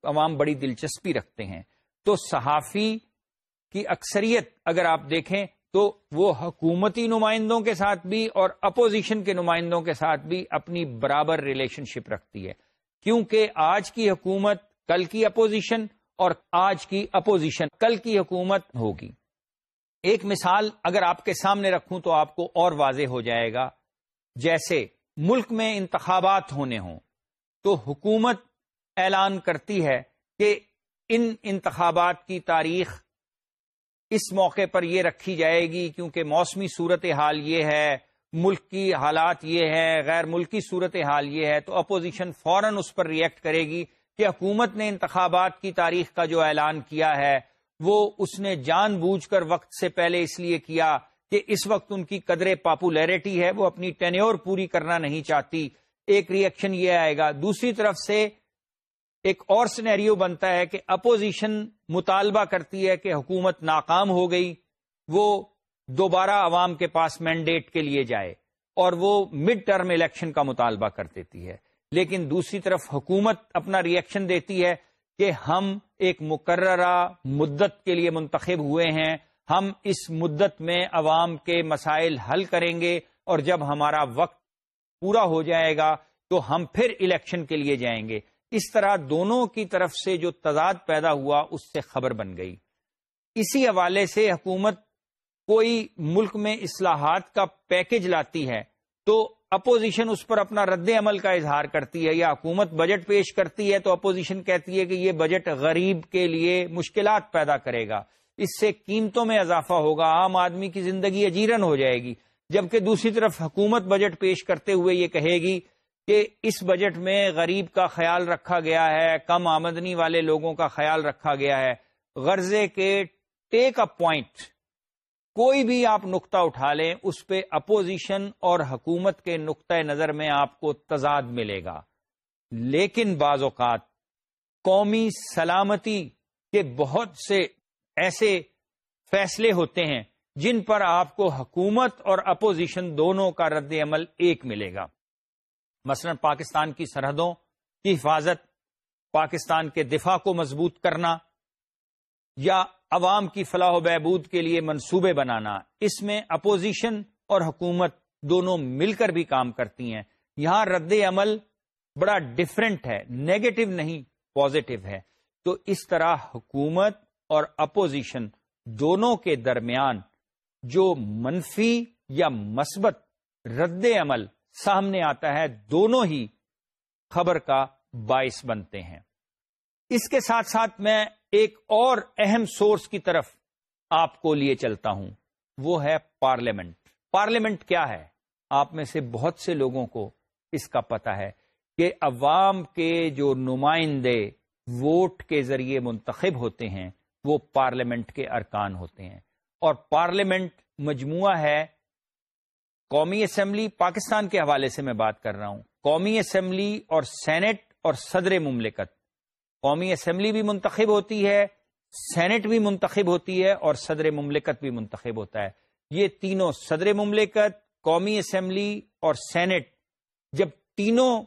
عوام بڑی دلچسپی رکھتے ہیں۔ تو صحافی کی اکثریت اگر آپ دیکھیں تو وہ حکومتی نمائندوں کے ساتھ بھی اور اپوزیشن کے نمائندوں کے ساتھ بھی اپنی برابر ریلیشن شپ رکھتی ہے۔ کیونکہ آج کی حکومت کل کی اپوزیشن اور آج کی اپوزیشن کل کی حکومت ہوگی۔ ایک مثال اگر آپ کے سامنے رکھوں تو آپ کو اور واضح ہو جائے گا۔ جیسے ملک میں انتخابات ہونے ہوں تو حکومت اعلان کرتی ہے کہ ان انتخابات کی تاریخ اس موقع پر یہ رکھی جائے گی کیونکہ موسمی صورت حال یہ ہے ملک کی حالات یہ ہے غیر ملکی صورت حال یہ ہے، تو اپوزیشن فوراً اس پر ریئیکٹ کرے گی کہ حکومت نے انتخابات کی تاریخ کا جو اعلان کیا ہے، وہ اس نے جان بوجھ کر وقت سے پہلے اس لیے کیا کہ اس وقت ان کی قدر پاپولیرٹی ہے، وہ اپنی ٹینیور پوری کرنا نہیں چاہتی۔ ایک ریئیکشن یہ آئے گا۔ دوسری طرف سے ایک اور سنیریو بنتا ہے کہ اپوزیشن مطالبہ کرتی ہے کہ حکومت ناکام ہو گئی، وہ دوبارہ عوام کے پاس مینڈیٹ کے لیے جائے اور وہ مڈ ٹرم الیکشن کا مطالبہ کر دیتی ہے۔ لیکن دوسری طرف حکومت اپنا ریئیکشن دیتی ہے کہ ہم ایک مقررہ مدت کے لیے منتخب ہوئے ہیں، ہم اس مدت میں عوام کے مسائل حل کریں گے اور جب ہمارا وقت پورا ہو جائے گا تو ہم پھر الیکشن کے لیے جائیں گے۔ اس طرح دونوں کی طرف سے جو تضاد پیدا ہوا، اس سے خبر بن گئی۔ اسی حوالے سے حکومت کوئی ملک میں اصلاحات کا پیکج لاتی ہے تو اپوزیشن اس پر اپنا رد عمل کا اظہار کرتی ہے یا حکومت بجٹ پیش کرتی ہے تو اپوزیشن کہتی ہے کہ یہ بجٹ غریب کے لیے مشکلات پیدا کرے گا۔ اس سے قیمتوں میں اضافہ ہوگا، عام آدمی کی زندگی اجیرن ہو جائے گی۔ جبکہ دوسری طرف حکومت بجٹ پیش کرتے ہوئے یہ کہے گی کہ اس بجٹ میں غریب کا خیال رکھا گیا ہے، کم آمدنی والے لوگوں کا خیال رکھا گیا ہے۔ غرضے کے ٹیک اپ پوائنٹ کوئی بھی آپ نقطہ اٹھا لیں، اس پہ اپوزیشن اور حکومت کے نقطۂ نظر میں آپ کو تضاد ملے گا۔ لیکن بعض اوقات قومی سلامتی کے بہت سے ایسے فیصلے ہوتے ہیں جن پر آپ کو حکومت اور اپوزیشن دونوں کا رد عمل ایک ملے گا۔ مثلا پاکستان کی سرحدوں کی حفاظت، پاکستان کے دفاع کو مضبوط کرنا یا عوام کی فلاح و بہبود کے لیے منصوبے بنانا، اس میں اپوزیشن اور حکومت دونوں مل کر بھی کام کرتی ہیں۔ یہاں رد عمل بڑا ڈفرینٹ ہے نیگیٹو نہیں پازیٹو ہے۔ تو اس طرح حکومت اور اپوزیشن دونوں کے درمیان جو منفی یا مثبت رد عمل سامنے آتا ہے، دونوں ہی خبر کا باعث بنتے ہیں۔ اس کے ساتھ ساتھ میں ایک اور اہم سورس کی طرف آپ کو لیے چلتا ہوں، وہ ہے پارلیمنٹ۔ پارلیمنٹ کیا ہے؟ آپ میں سے بہت سے لوگوں کو اس کا پتا ہے کہ عوام کے جو نمائندے ووٹ کے ذریعے منتخب ہوتے ہیں، وہ پارلیمنٹ کے ارکان ہوتے ہیں۔ اور پارلیمنٹ مجموعہ ہے قومی اسمبلی پاکستان کے حوالے سے میں بات کر رہا ہوں۔ قومی اسمبلی اور سینٹ اور صدر مملکت۔ قومی اسمبلی بھی منتخب ہوتی ہے سینٹ بھی منتخب ہوتی ہے اور صدر مملکت بھی منتخب ہوتا ہے۔ یہ تینوں صدر مملکت، قومی اسمبلی اور سینٹ جب تینوں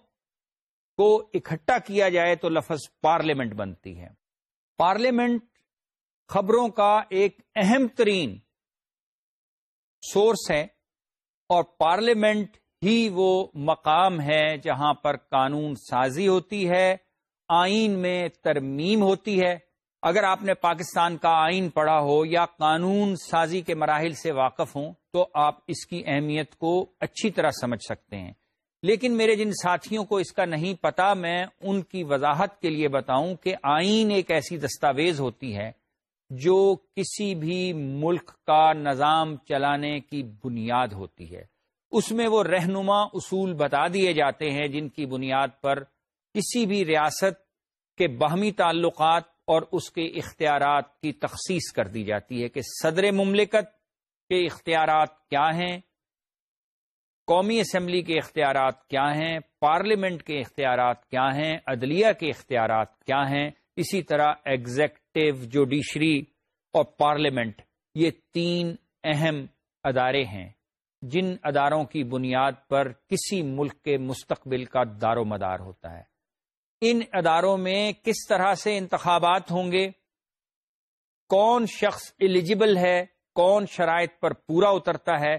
کو اکٹھا کیا جائے تو لفظ پارلیمنٹ بنتی ہے۔ پارلیمنٹ خبروں کا ایک اہم ترین سورس ہے۔ اور پارلیمنٹ ہی وہ مقام ہے جہاں پر قانون سازی ہوتی ہے، آئین میں ترمیم ہوتی ہے۔ اگر آپ نے پاکستان کا آئین پڑھا ہو یا قانون سازی کے مراحل سے واقف ہوں، تو آپ اس کی اہمیت کو اچھی طرح سمجھ سکتے ہیں۔ لیکن میرے جن ساتھیوں کو اس کا نہیں پتا، میں ان کی وضاحت کے لیے بتاؤں کہ آئین ایک ایسی دستاویز ہوتی ہے جو کسی بھی ملک کا نظام چلانے کی بنیاد ہوتی ہے۔ اس میں وہ رہنما اصول بتا دیے جاتے ہیں جن کی بنیاد پر کسی بھی ریاست کے باہمی تعلقات اور اس کے اختیارات کی تخصیص کر دی جاتی ہے کہ صدر مملکت کے اختیارات کیا ہیں، قومی اسمبلی کے اختیارات کیا ہیں، پارلیمنٹ کے اختیارات کیا ہیں، عدلیہ کے اختیارات کیا ہیں، اسی طرح ایگزیکٹ ایگزیکٹو جوڈیشری اور پارلیمنٹ یہ تین اہم ادارے ہیں جن اداروں کی بنیاد پر کسی ملک کے مستقبل کا دار و مدار ہوتا ہے۔ ان اداروں میں کس طرح سے انتخابات ہوں گے؟ کون شخص ایلیجیبل ہے؟ کون شرائط پر پورا اترتا ہے؟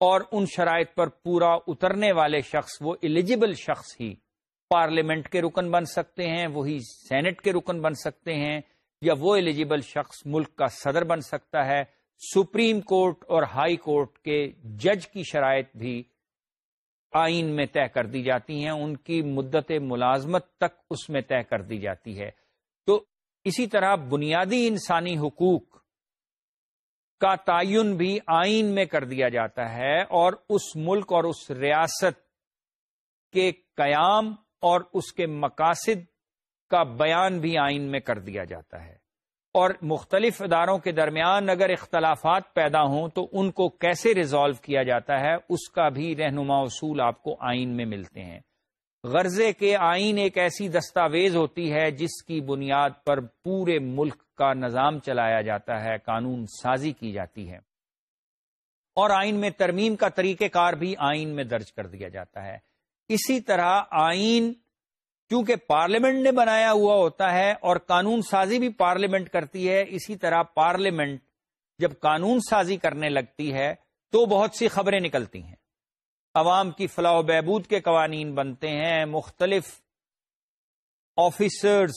اور ان شرائط پر پورا اترنے والے شخص وہ ایلیجیبل شخص ہی پارلیمنٹ کے رکن بن سکتے ہیں، وہی سینٹ کے رکن بن سکتے ہیں یا وہ ایلیجیبل شخص ملک کا صدر بن سکتا ہے، سپریم کورٹ اور ہائی کورٹ کے جج کی شرائط بھی آئین میں طے کر دی جاتی ہیں، ان کی مدت ملازمت تک اس میں طے کر دی جاتی ہے۔ تو اسی طرح بنیادی انسانی حقوق کا تعین بھی آئین میں کر دیا جاتا ہے اور اس ملک اور اس ریاست کے قیام اور اس کے مقاصد کا بیان بھی آئین میں کر دیا جاتا ہے۔ اور مختلف اداروں کے درمیان اگر اختلافات پیدا ہوں تو ان کو کیسے ریزالو کیا جاتا ہے، اس کا بھی رہنما اصول آپ کو آئین میں ملتے ہیں۔ غرضے کے آئین ایک ایسی دستاویز ہوتی ہے جس کی بنیاد پر پورے ملک کا نظام چلایا جاتا ہے، قانون سازی کی جاتی ہے۔ اور آئین میں ترمیم کا طریقہ کار بھی آئین میں درج کر دیا جاتا ہے۔ اسی طرح آئین کیونکہ پارلیمنٹ نے بنایا ہوا ہوتا ہے اور قانون سازی بھی پارلیمنٹ کرتی ہے، اسی طرح پارلیمنٹ جب قانون سازی کرنے لگتی ہے تو بہت سی خبریں نکلتی ہیں۔ عوام کی فلاح و بہبود کے قوانین بنتے ہیں، مختلف آفیسرز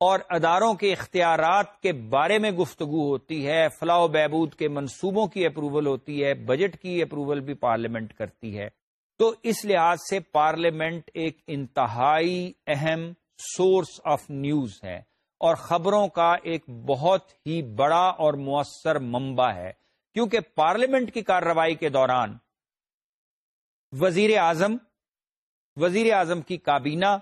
اور اداروں کے اختیارات کے بارے میں گفتگو ہوتی ہے، فلاح و بہبود کے منصوبوں کی اپروول ہوتی ہے بجٹ کی اپروول بھی پارلیمنٹ کرتی ہے۔ تو اس لحاظ سے پارلیمنٹ ایک انتہائی اہم سورس آف نیوز ہے اور خبروں کا ایک بہت ہی بڑا اور مؤثر منبع ہے، کیونکہ پارلیمنٹ کی کارروائی کے دوران وزیر اعظم وزیر اعظم کی کابینہ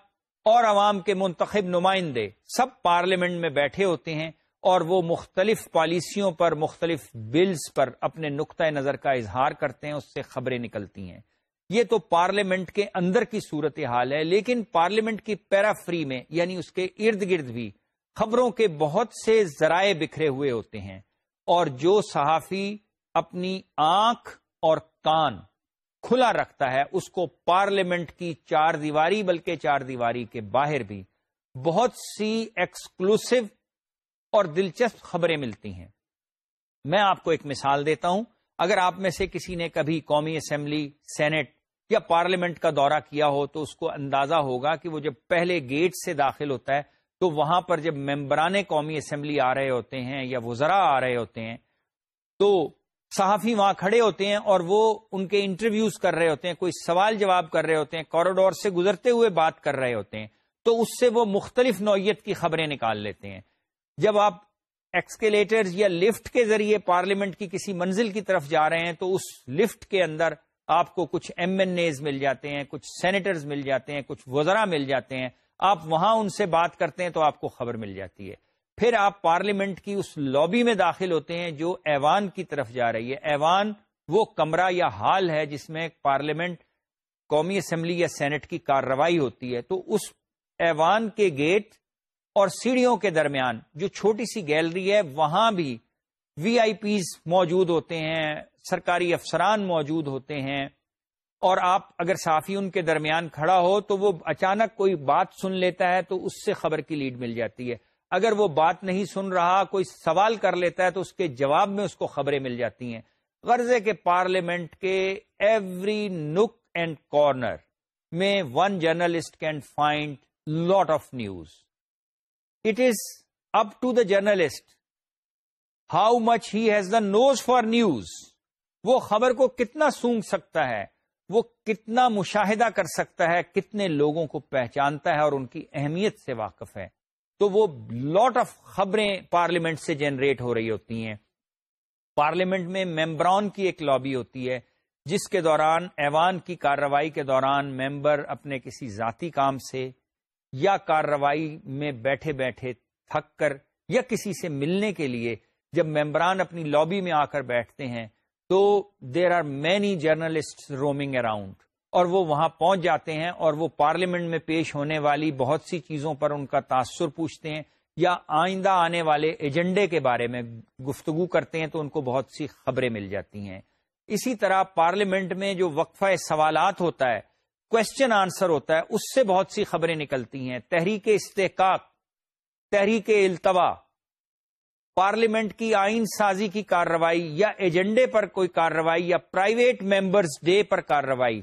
اور عوام کے منتخب نمائندے سب پارلیمنٹ میں بیٹھے ہوتے ہیں اور وہ مختلف پالیسیوں پر، مختلف بلز پر اپنے نقطۂ نظر کا اظہار کرتے ہیں، اس سے خبریں نکلتی ہیں۔ یہ تو پارلیمنٹ کے اندر کی صورت حال ہے، لیکن پارلیمنٹ کی پیرا فری میں یعنی اس کے ارد گرد بھی، خبروں کے بہت سے ذرائع بکھرے ہوئے ہوتے ہیں، اور جو صحافی اپنی آنکھ اور کان کھلا رکھتا ہے، اس کو پارلیمنٹ کی چار دیواری بلکہ چار دیواری کے باہر بھی بہت سی ایکسکلوسو اور دلچسپ خبریں ملتی ہیں۔ میں آپ کو ایک مثال دیتا ہوں۔ اگر آپ میں سے کسی نے کبھی قومی اسمبلی، سینٹ یا پارلیمنٹ کا دورہ کیا ہو تو اس کو اندازہ ہوگا کہ وہ جب پہلے گیٹ سے داخل ہوتا ہے تو وہاں پر جب ممبران قومی اسمبلی آ رہے ہوتے ہیں یا وزرا آ رہے ہوتے ہیں تو صحافی وہاں کھڑے ہوتے ہیں اور وہ ان کے انٹرویوز کر رہے ہوتے ہیں، کوئی سوال جواب کر رہے ہوتے ہیں کوریڈور سے گزرتے ہوئے بات کر رہے ہوتے ہیں۔ تو اس سے وہ مختلف نوعیت کی خبریں نکال لیتے ہیں۔ جب آپ ایکسکیلیٹر یا لفٹ کے ذریعے پارلیمنٹ کی کسی منزل کی طرف جا رہے ہیں تو اس لفٹ کے اندر آپ کو کچھ ایم این ایز مل جاتے ہیں، کچھ سینیٹرز مل جاتے ہیں، کچھ وزراء مل جاتے ہیں۔ آپ وہاں ان سے بات کرتے ہیں تو آپ کو خبر مل جاتی ہے۔ پھر آپ پارلیمنٹ کی اس لابی میں داخل ہوتے ہیں جو ایوان کی طرف جا رہی ہے۔ ایوان وہ کمرہ یا ہال ہے جس میں پارلیمنٹ، قومی اسمبلی یا سینٹ کی کارروائی ہوتی ہے۔ تو اس ایوان کے گیٹ اور سیڑھیوں کے درمیان جو چھوٹی سی گیلری ہے، وہاں بھی وی آئی پیز موجود ہوتے ہیں، سرکاری افسران موجود ہوتے ہیں، اور آپ اگر صافی ان کے درمیان کھڑا ہو تو وہ اچانک کوئی بات سن لیتا ہے تو اس سے خبر کی لیڈ مل جاتی ہے۔ اگر وہ بات نہیں سن رہا، کوئی سوال کر لیتا ہے تو اس کے جواب میں اس کو خبریں مل جاتی ہیں۔ غرضے کے پارلیمنٹ کے ایوری نک اینڈ کارنر میں one journalist can find lot of news. It is up to the journalist. How much he has the nose for news وہ خبر کو کتنا سونگ سکتا ہے؟ وہ کتنا مشاہدہ کر سکتا ہے؟ کتنے لوگوں کو پہچانتا ہے اور ان کی اہمیت سے واقف ہے؟ تو وہ لاٹ آف خبریں پارلیمنٹ سے جنریٹ ہو رہی ہوتی ہیں۔ پارلیمنٹ میں ممبران کی ایک لابی ہوتی ہے، جس کے دوران، ایوان کی کارروائی کے دوران ممبر اپنے کسی ذاتی کام سے یا کارروائی میں بیٹھے بیٹھے تھک کر یا کسی سے ملنے کے لیے جب ممبران اپنی لابی میں آ کر بیٹھتے ہیں، تو there are many journalist roaming around اور وہ وہاں پہنچ جاتے ہیں اور وہ پارلیمنٹ میں پیش ہونے والی بہت سی چیزوں پر ان کا تاثر پوچھتے ہیں یا آئندہ آنے والے ایجنڈے کے بارے میں گفتگو کرتے ہیں تو ان کو بہت سی خبریں مل جاتی ہیں۔ اسی طرح پارلیمنٹ میں جو وقفہ سوالات ہوتا ہے کوشچن آنسر ہوتا ہے، اس سے بہت سی خبریں نکلتی ہیں۔ تحریک استحقاق، تحریک التوا پارلیمنٹ کی آئین سازی کی کارروائی یا ایجنڈے پر کوئی کارروائی یا پرائیویٹ ممبرز ڈے پر کارروائی۔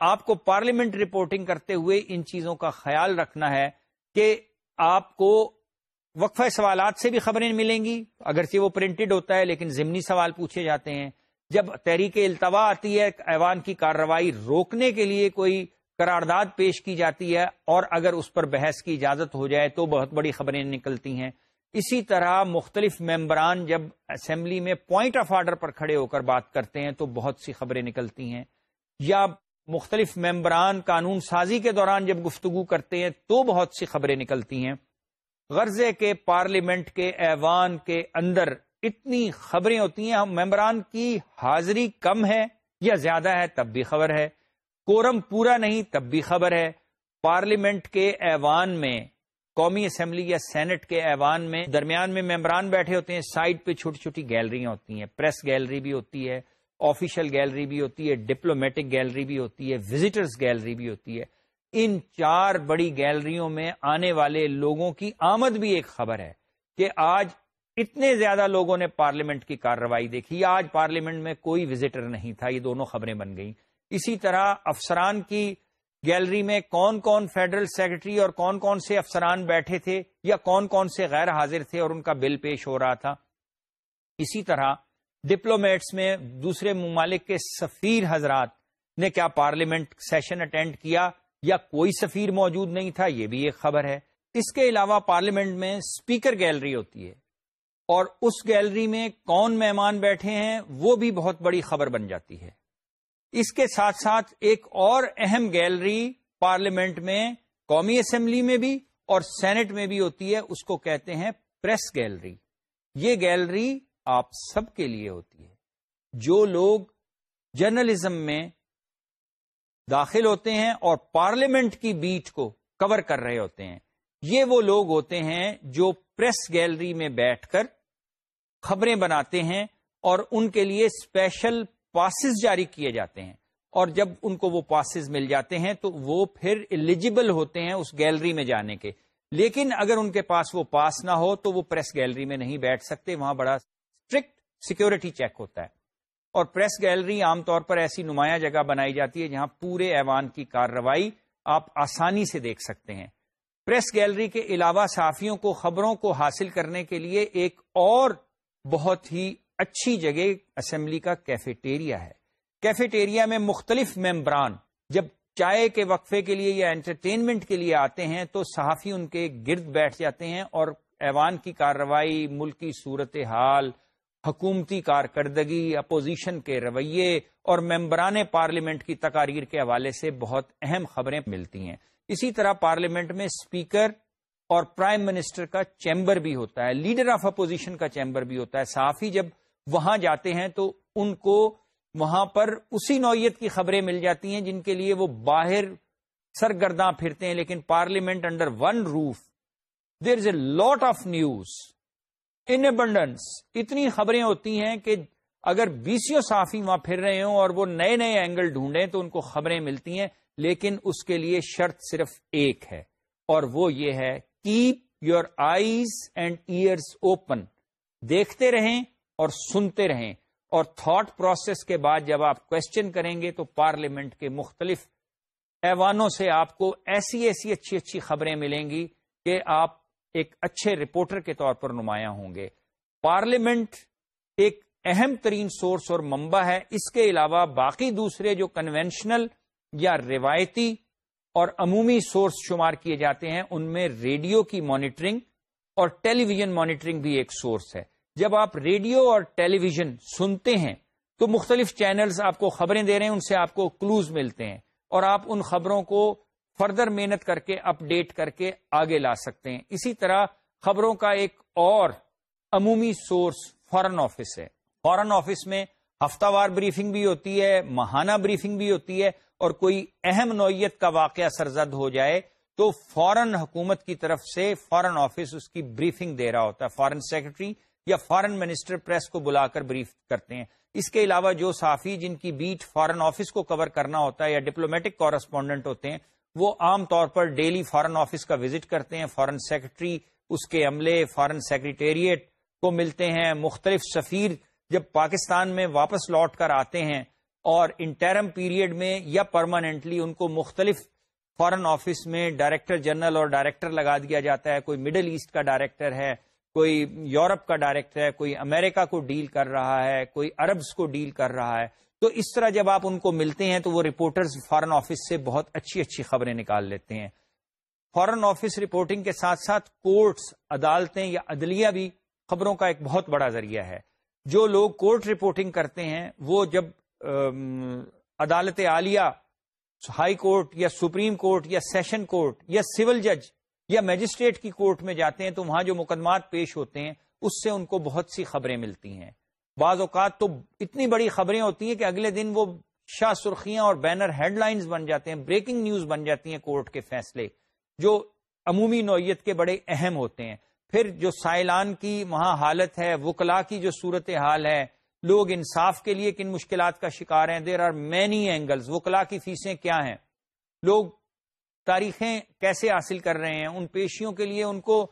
آپ کو پارلیمنٹ رپورٹنگ کرتے ہوئے ان چیزوں کا خیال رکھنا ہے کہ آپ کو وقفہ سوالات سے بھی خبریں ملیں گی۔ اگرچہ وہ پرنٹڈ ہوتا ہے لیکن ضمنی سوال پوچھے جاتے ہیں۔ جب تحریک التوا آتی ہے، ایوان کی کارروائی روکنے کے لیے کوئی قرارداد پیش کی جاتی ہے اور اگر اس پر بحث کی اجازت ہو جائے تو بہت بڑی خبریں نکلتی ہیں۔ اسی طرح مختلف ممبران جب اسمبلی میں پوائنٹ آف آرڈر پر کھڑے ہو کر بات کرتے ہیں تو بہت سی خبریں نکلتی ہیں۔ یا مختلف ممبران قانون سازی کے دوران جب گفتگو کرتے ہیں تو بہت سی خبریں نکلتی ہیں۔ غرضے کے پارلیمنٹ کے ایوان کے اندر اتنی خبریں ہوتی ہیں، ممبران کی حاضری کم ہے یا زیادہ ہے تب بھی خبر ہے۔ کورم پورا نہیں تب بھی خبر ہے۔ پارلیمنٹ کے ایوان میں قومی اسمبلی یا سینٹ کے ایوان میں درمیان میں ممبران بیٹھے ہوتے ہیں سائڈ پہ چھوٹی چھوٹی گیلریاں ہوتی ہیں، پریس گیلری بھی ہوتی ہے، آفیشل گیلری بھی ہوتی ہے، ڈپلومیٹک گیلری بھی ہوتی ہے، وزٹرز گیلری بھی ہوتی ہے۔ ان چار بڑی گیلریوں میں آنے والے لوگوں کی آمد بھی ایک خبر ہے کہ آج اتنے زیادہ لوگوں نے پارلیمنٹ کی کارروائی دیکھی۔ آج پارلیمنٹ میں کوئی وزٹر نہیں تھا، یہ دونوں خبریں بن گئیں۔ اسی طرح افسران کی گیلری میں کون کون فیڈرل سیکرٹری اور کون کون سے افسران بیٹھے تھے یا کون کون سے غیر حاضر تھے اور ان کا بل پیش ہو رہا تھا؟ اسی طرح ڈپلومیٹس میں دوسرے ممالک کے سفیر حضرات نے کیا پارلیمنٹ سیشن اٹینڈ کیا یا کوئی سفیر موجود نہیں تھا؟ یہ بھی ایک خبر ہے۔ اس کے علاوہ پارلیمنٹ میں اسپیکر گیلری ہوتی ہے اور اس گیلری میں کون مہمان بیٹھے ہیں وہ بھی بہت بڑی خبر بن جاتی ہے۔ اس کے ساتھ ساتھ ایک اور اہم گیلری پارلیمنٹ میں، قومی اسمبلی میں بھی اور سینٹ میں بھی ہوتی ہے، اس کو کہتے ہیں پریس گیلری۔ یہ گیلری آپ سب کے لیے ہوتی ہے۔ جو لوگ جرنلزم میں داخل ہوتے ہیں اور پارلیمنٹ کی بیٹ کو کور کر رہے ہوتے ہیں، یہ وہ لوگ ہوتے ہیں جو پریس گیلری میں بیٹھ کر خبریں بناتے ہیں اور ان کے لیے اسپیشل پاسز جاری کیے جاتے ہیں اور جب ان کو وہ پاسز مل جاتے ہیں تو وہ پھر ایلیجیبل ہوتے ہیں اس گیلری میں جانے کے۔ لیکن اگر ان کے پاس وہ پاس نہ ہو تو وہ پریس گیلری میں نہیں بیٹھ سکتے، وہاں بڑا اسٹرکٹ سیکورٹی چیک ہوتا ہے۔ اور پریس گیلری عام طور پر ایسی نمایاں جگہ بنائی جاتی ہے جہاں پورے ایوان کی کارروائی آپ آسانی سے دیکھ سکتے ہیں۔ پریس گیلری کے علاوہ صحافیوں کو خبروں کو حاصل کرنے کے لیے ایک اور بہت ہی اچھی جگہ اسمبلی کا کیفیٹیریا ہے۔ کیفیٹیریا میں مختلف ممبران، جب چائے کے وقفے کے لیے یا انٹرٹینمنٹ کے لیے آتے ہیں تو صحافی ان کے گرد بیٹھ جاتے ہیں اور ایوان کی کارروائی ملکی صورت حال حکومتی کارکردگی، اپوزیشن کے رویے اور ممبران پارلیمنٹ کی تقاریر کے حوالے سے بہت اہم خبریں ملتی ہیں۔ اسی طرح پارلیمنٹ میں اسپیکر اور پرائم منسٹر کا چیمبر بھی ہوتا ہے، لیڈر آف اپوزیشن کا چیمبر بھی ہوتا ہے۔ صحافی جب وہاں جاتے ہیں تو ان کو وہاں پر اسی نوعیت کی خبریں مل جاتی ہیں جن کے لیے وہ باہر سرگرداں پھرتے ہیں، لیکن parliament under one roof there is a lot of news in abundance اتنی خبریں ہوتی ہیں کہ اگر بیسوں صحافی وہاں پھر رہے ہوں اور وہ نئے نئے اینگل ڈھونڈیں تو ان کو خبریں ملتی ہیں، لیکن اس کے لیے شرط صرف ایک ہے، اور وہ یہ ہے keep your eyes and ears open دیکھتے رہیں اور سنتے رہیں اور تھاٹ پروسیس کے بعد جب آپ کوشچن کریں گے تو پارلیمنٹ کے مختلف ایوانوں سے آپ کو ایسی ایسی اچھی اچھی خبریں ملیں گی کہ آپ ایک اچھے رپورٹر کے طور پر نمایاں ہوں گے۔ پارلیمنٹ ایک اہم ترین سورس اور منبع ہے۔ اس کے علاوہ باقی دوسرے جو کنونشنل یا روایتی اور عمومی سورس شمار کیے جاتے ہیں، ان میں ریڈیو کی مانیٹرنگ اور ٹیلی ویژن مانیٹرنگ بھی ایک سورس ہے۔ جب آپ ریڈیو اور ٹیلی ویژن سنتے ہیں تو مختلف چینلز آپ کو خبریں دے رہے ہیں، ان سے آپ کو کلوز ملتے ہیں اور آپ ان خبروں کو فردر محنت کر کے اپ ڈیٹ کر کے آگے لا سکتے ہیں۔ اسی طرح خبروں کا ایک اور عمومی سورس فورن آفس ہے۔ فورن آفس میں ہفتہ وار بریفنگ بھی ہوتی ہے، ماہانہ بریفنگ بھی ہوتی ہے اور کوئی اہم نوعیت کا واقعہ سرزد ہو جائے تو فورن حکومت کی طرف سے فورن آفس اس کی بریفنگ دے رہا ہوتا ہے۔ فورن سیکرٹری یا فارن منسٹر پریس کو بلا کر بریف کرتے ہیں۔ اس کے علاوہ جو صافی جن کی بیٹ فارن آفس کو کور کرنا ہوتا ہے یا ڈپلومیٹک کورسپونڈنٹ ہوتے ہیں، وہ عام طور پر ڈیلی فارن آفس کا وزٹ کرتے ہیں۔ فارن سیکرٹری اس کے عملے فارن سیکریٹریٹ کو ملتے ہیں۔ مختلف سفیر جب پاکستان میں واپس لوٹ کر آتے ہیں اور انٹرم پیریڈ میں یا پرماننٹلی ان کو مختلف فارن آفس میں ڈائریکٹر جنرل اور ڈائریکٹر لگا دیا جاتا ہے۔ کوئی مڈل ایسٹ کا ڈائریکٹر ہے کوئی یورپ کا ڈائریکٹر ہے، کوئی امریکہ کو ڈیل کر رہا ہے، کوئی عربز کو ڈیل کر رہا ہے۔ تو اس طرح جب آپ ان کو ملتے ہیں تو وہ رپورٹرز فارن آفس سے بہت اچھی اچھی خبریں نکال لیتے ہیں۔ فارن آفس رپورٹنگ کے ساتھ ساتھ کورٹس عدالتیں یا عدلیہ بھی خبروں کا ایک بہت بڑا ذریعہ ہے۔ جو لوگ کورٹ رپورٹنگ کرتے ہیں، وہ جب عدالت عالیہ، ہائی کورٹ یا سپریم کورٹ یا سیشن کورٹ یا سول جج یا میجسٹریٹ کی کورٹ میں جاتے ہیں تو وہاں جو مقدمات پیش ہوتے ہیں، اس سے ان کو بہت سی خبریں ملتی ہیں۔ بعض اوقات تو اتنی بڑی خبریں ہوتی ہیں کہ اگلے دن وہ شاہ سرخیاں اور بینر ہیڈ لائنز بن جاتے ہیں، بریکنگ نیوز بن جاتی ہیں کورٹ کے فیصلے، جو عمومی نوعیت کے بڑے اہم ہوتے ہیں۔ پھر جو سائلان کی وہاں حالت ہے وکلا کی جو صورت حال ہے، لوگ انصاف کے لیے کن مشکلات کا شکار ہیں دیر آر مینی اینگلز وکلا کی فیسیں کیا ہیں؟ لوگ تاریخیں کیسے حاصل کر رہے ہیں، ان پیشیوں کے لیے ان کو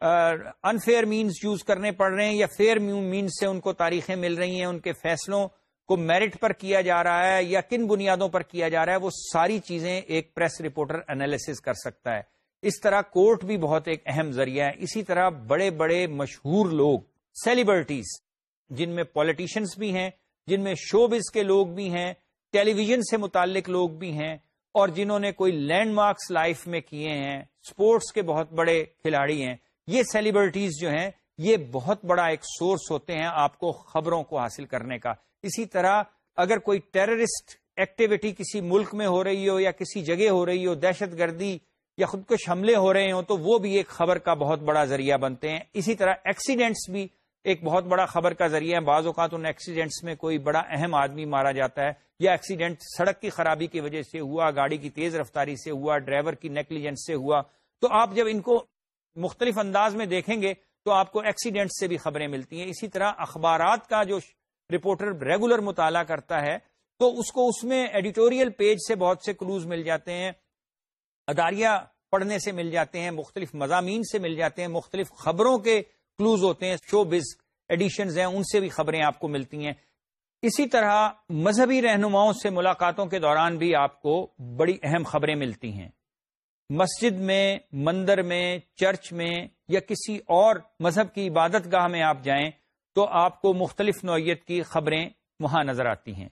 انفیئر مینز یوز کرنے پڑ رہے ہیں یا فیئر مینز سے ان کو تاریخیں مل رہی ہیں، ان کے فیصلوں کو میرٹ پر کیا جا رہا ہے یا کن بنیادوں پر کیا جا رہا ہے، وہ ساری چیزیں ایک پریس رپورٹر انالیس کر سکتا ہے۔ اس طرح کورٹ بھی بہت ایک اہم ذریعہ ہے۔ اسی طرح بڑے بڑے مشہور لوگ سیلیبرٹیز جن میں پالیٹیشنس بھی ہیں، جن میں شو بز کے لوگ بھی ہیں ٹیلی ویژن سے متعلق لوگ بھی ہیں اور جنہوں نے کوئی لینڈ مارکس لائف میں کیے ہیں اسپورٹس کے بہت بڑے کھلاڑی ہیں، یہ سیلیبرٹیز جو ہیں، یہ بہت بڑا ایک سورس ہوتے ہیں آپ کو خبروں کو حاصل کرنے کا۔ اسی طرح اگر کوئی ٹیررسٹ ایکٹیویٹی کسی ملک میں ہو رہی ہو یا کسی جگہ ہو رہی ہو، دہشت گردی یا خود کش حملے ہو رہے ہوں، تو وہ بھی ایک خبر کا بہت بڑا ذریعہ بنتے ہیں۔ اسی طرح ایکسیڈنٹس بھی ایک بہت بڑا خبر کا ذریعہ ہے بعض اوقات ان ایکسیڈنٹس میں کوئی بڑا اہم آدمی مارا جاتا ہے یا ایکسیڈنٹ سڑک کی خرابی کی وجہ سے ہوا، گاڑی کی تیز رفتاری سے ہوا ڈرائیور کی نیکلیجنس سے ہوا۔ تو آپ جب ان کو مختلف انداز میں دیکھیں گے تو آپ کو ایکسیڈنٹ سے بھی خبریں ملتی ہیں۔ اسی طرح اخبارات کا جو رپورٹر ریگولر مطالعہ کرتا ہے تو اس کو اس میں ایڈیٹوریل پیج سے بہت سے کلوز مل جاتے ہیں، اداریہ پڑھنے سے مل جاتے ہیں، مختلف مضامین سے مل جاتے ہیں، مختلف خبروں کے کلوز ہوتے ہیں شو بز ایڈیشنز ہیں، ان سے بھی خبریں آپ کو ملتی ہیں۔ اسی طرح مذہبی رہنماؤں سے ملاقاتوں کے دوران بھی آپ کو بڑی اہم خبریں ملتی ہیں۔ مسجد میں، مندر میں، چرچ میں یا کسی اور مذہب کی عبادت گاہ میں آپ جائیں تو آپ کو مختلف نوعیت کی خبریں وہاں نظر آتی ہیں۔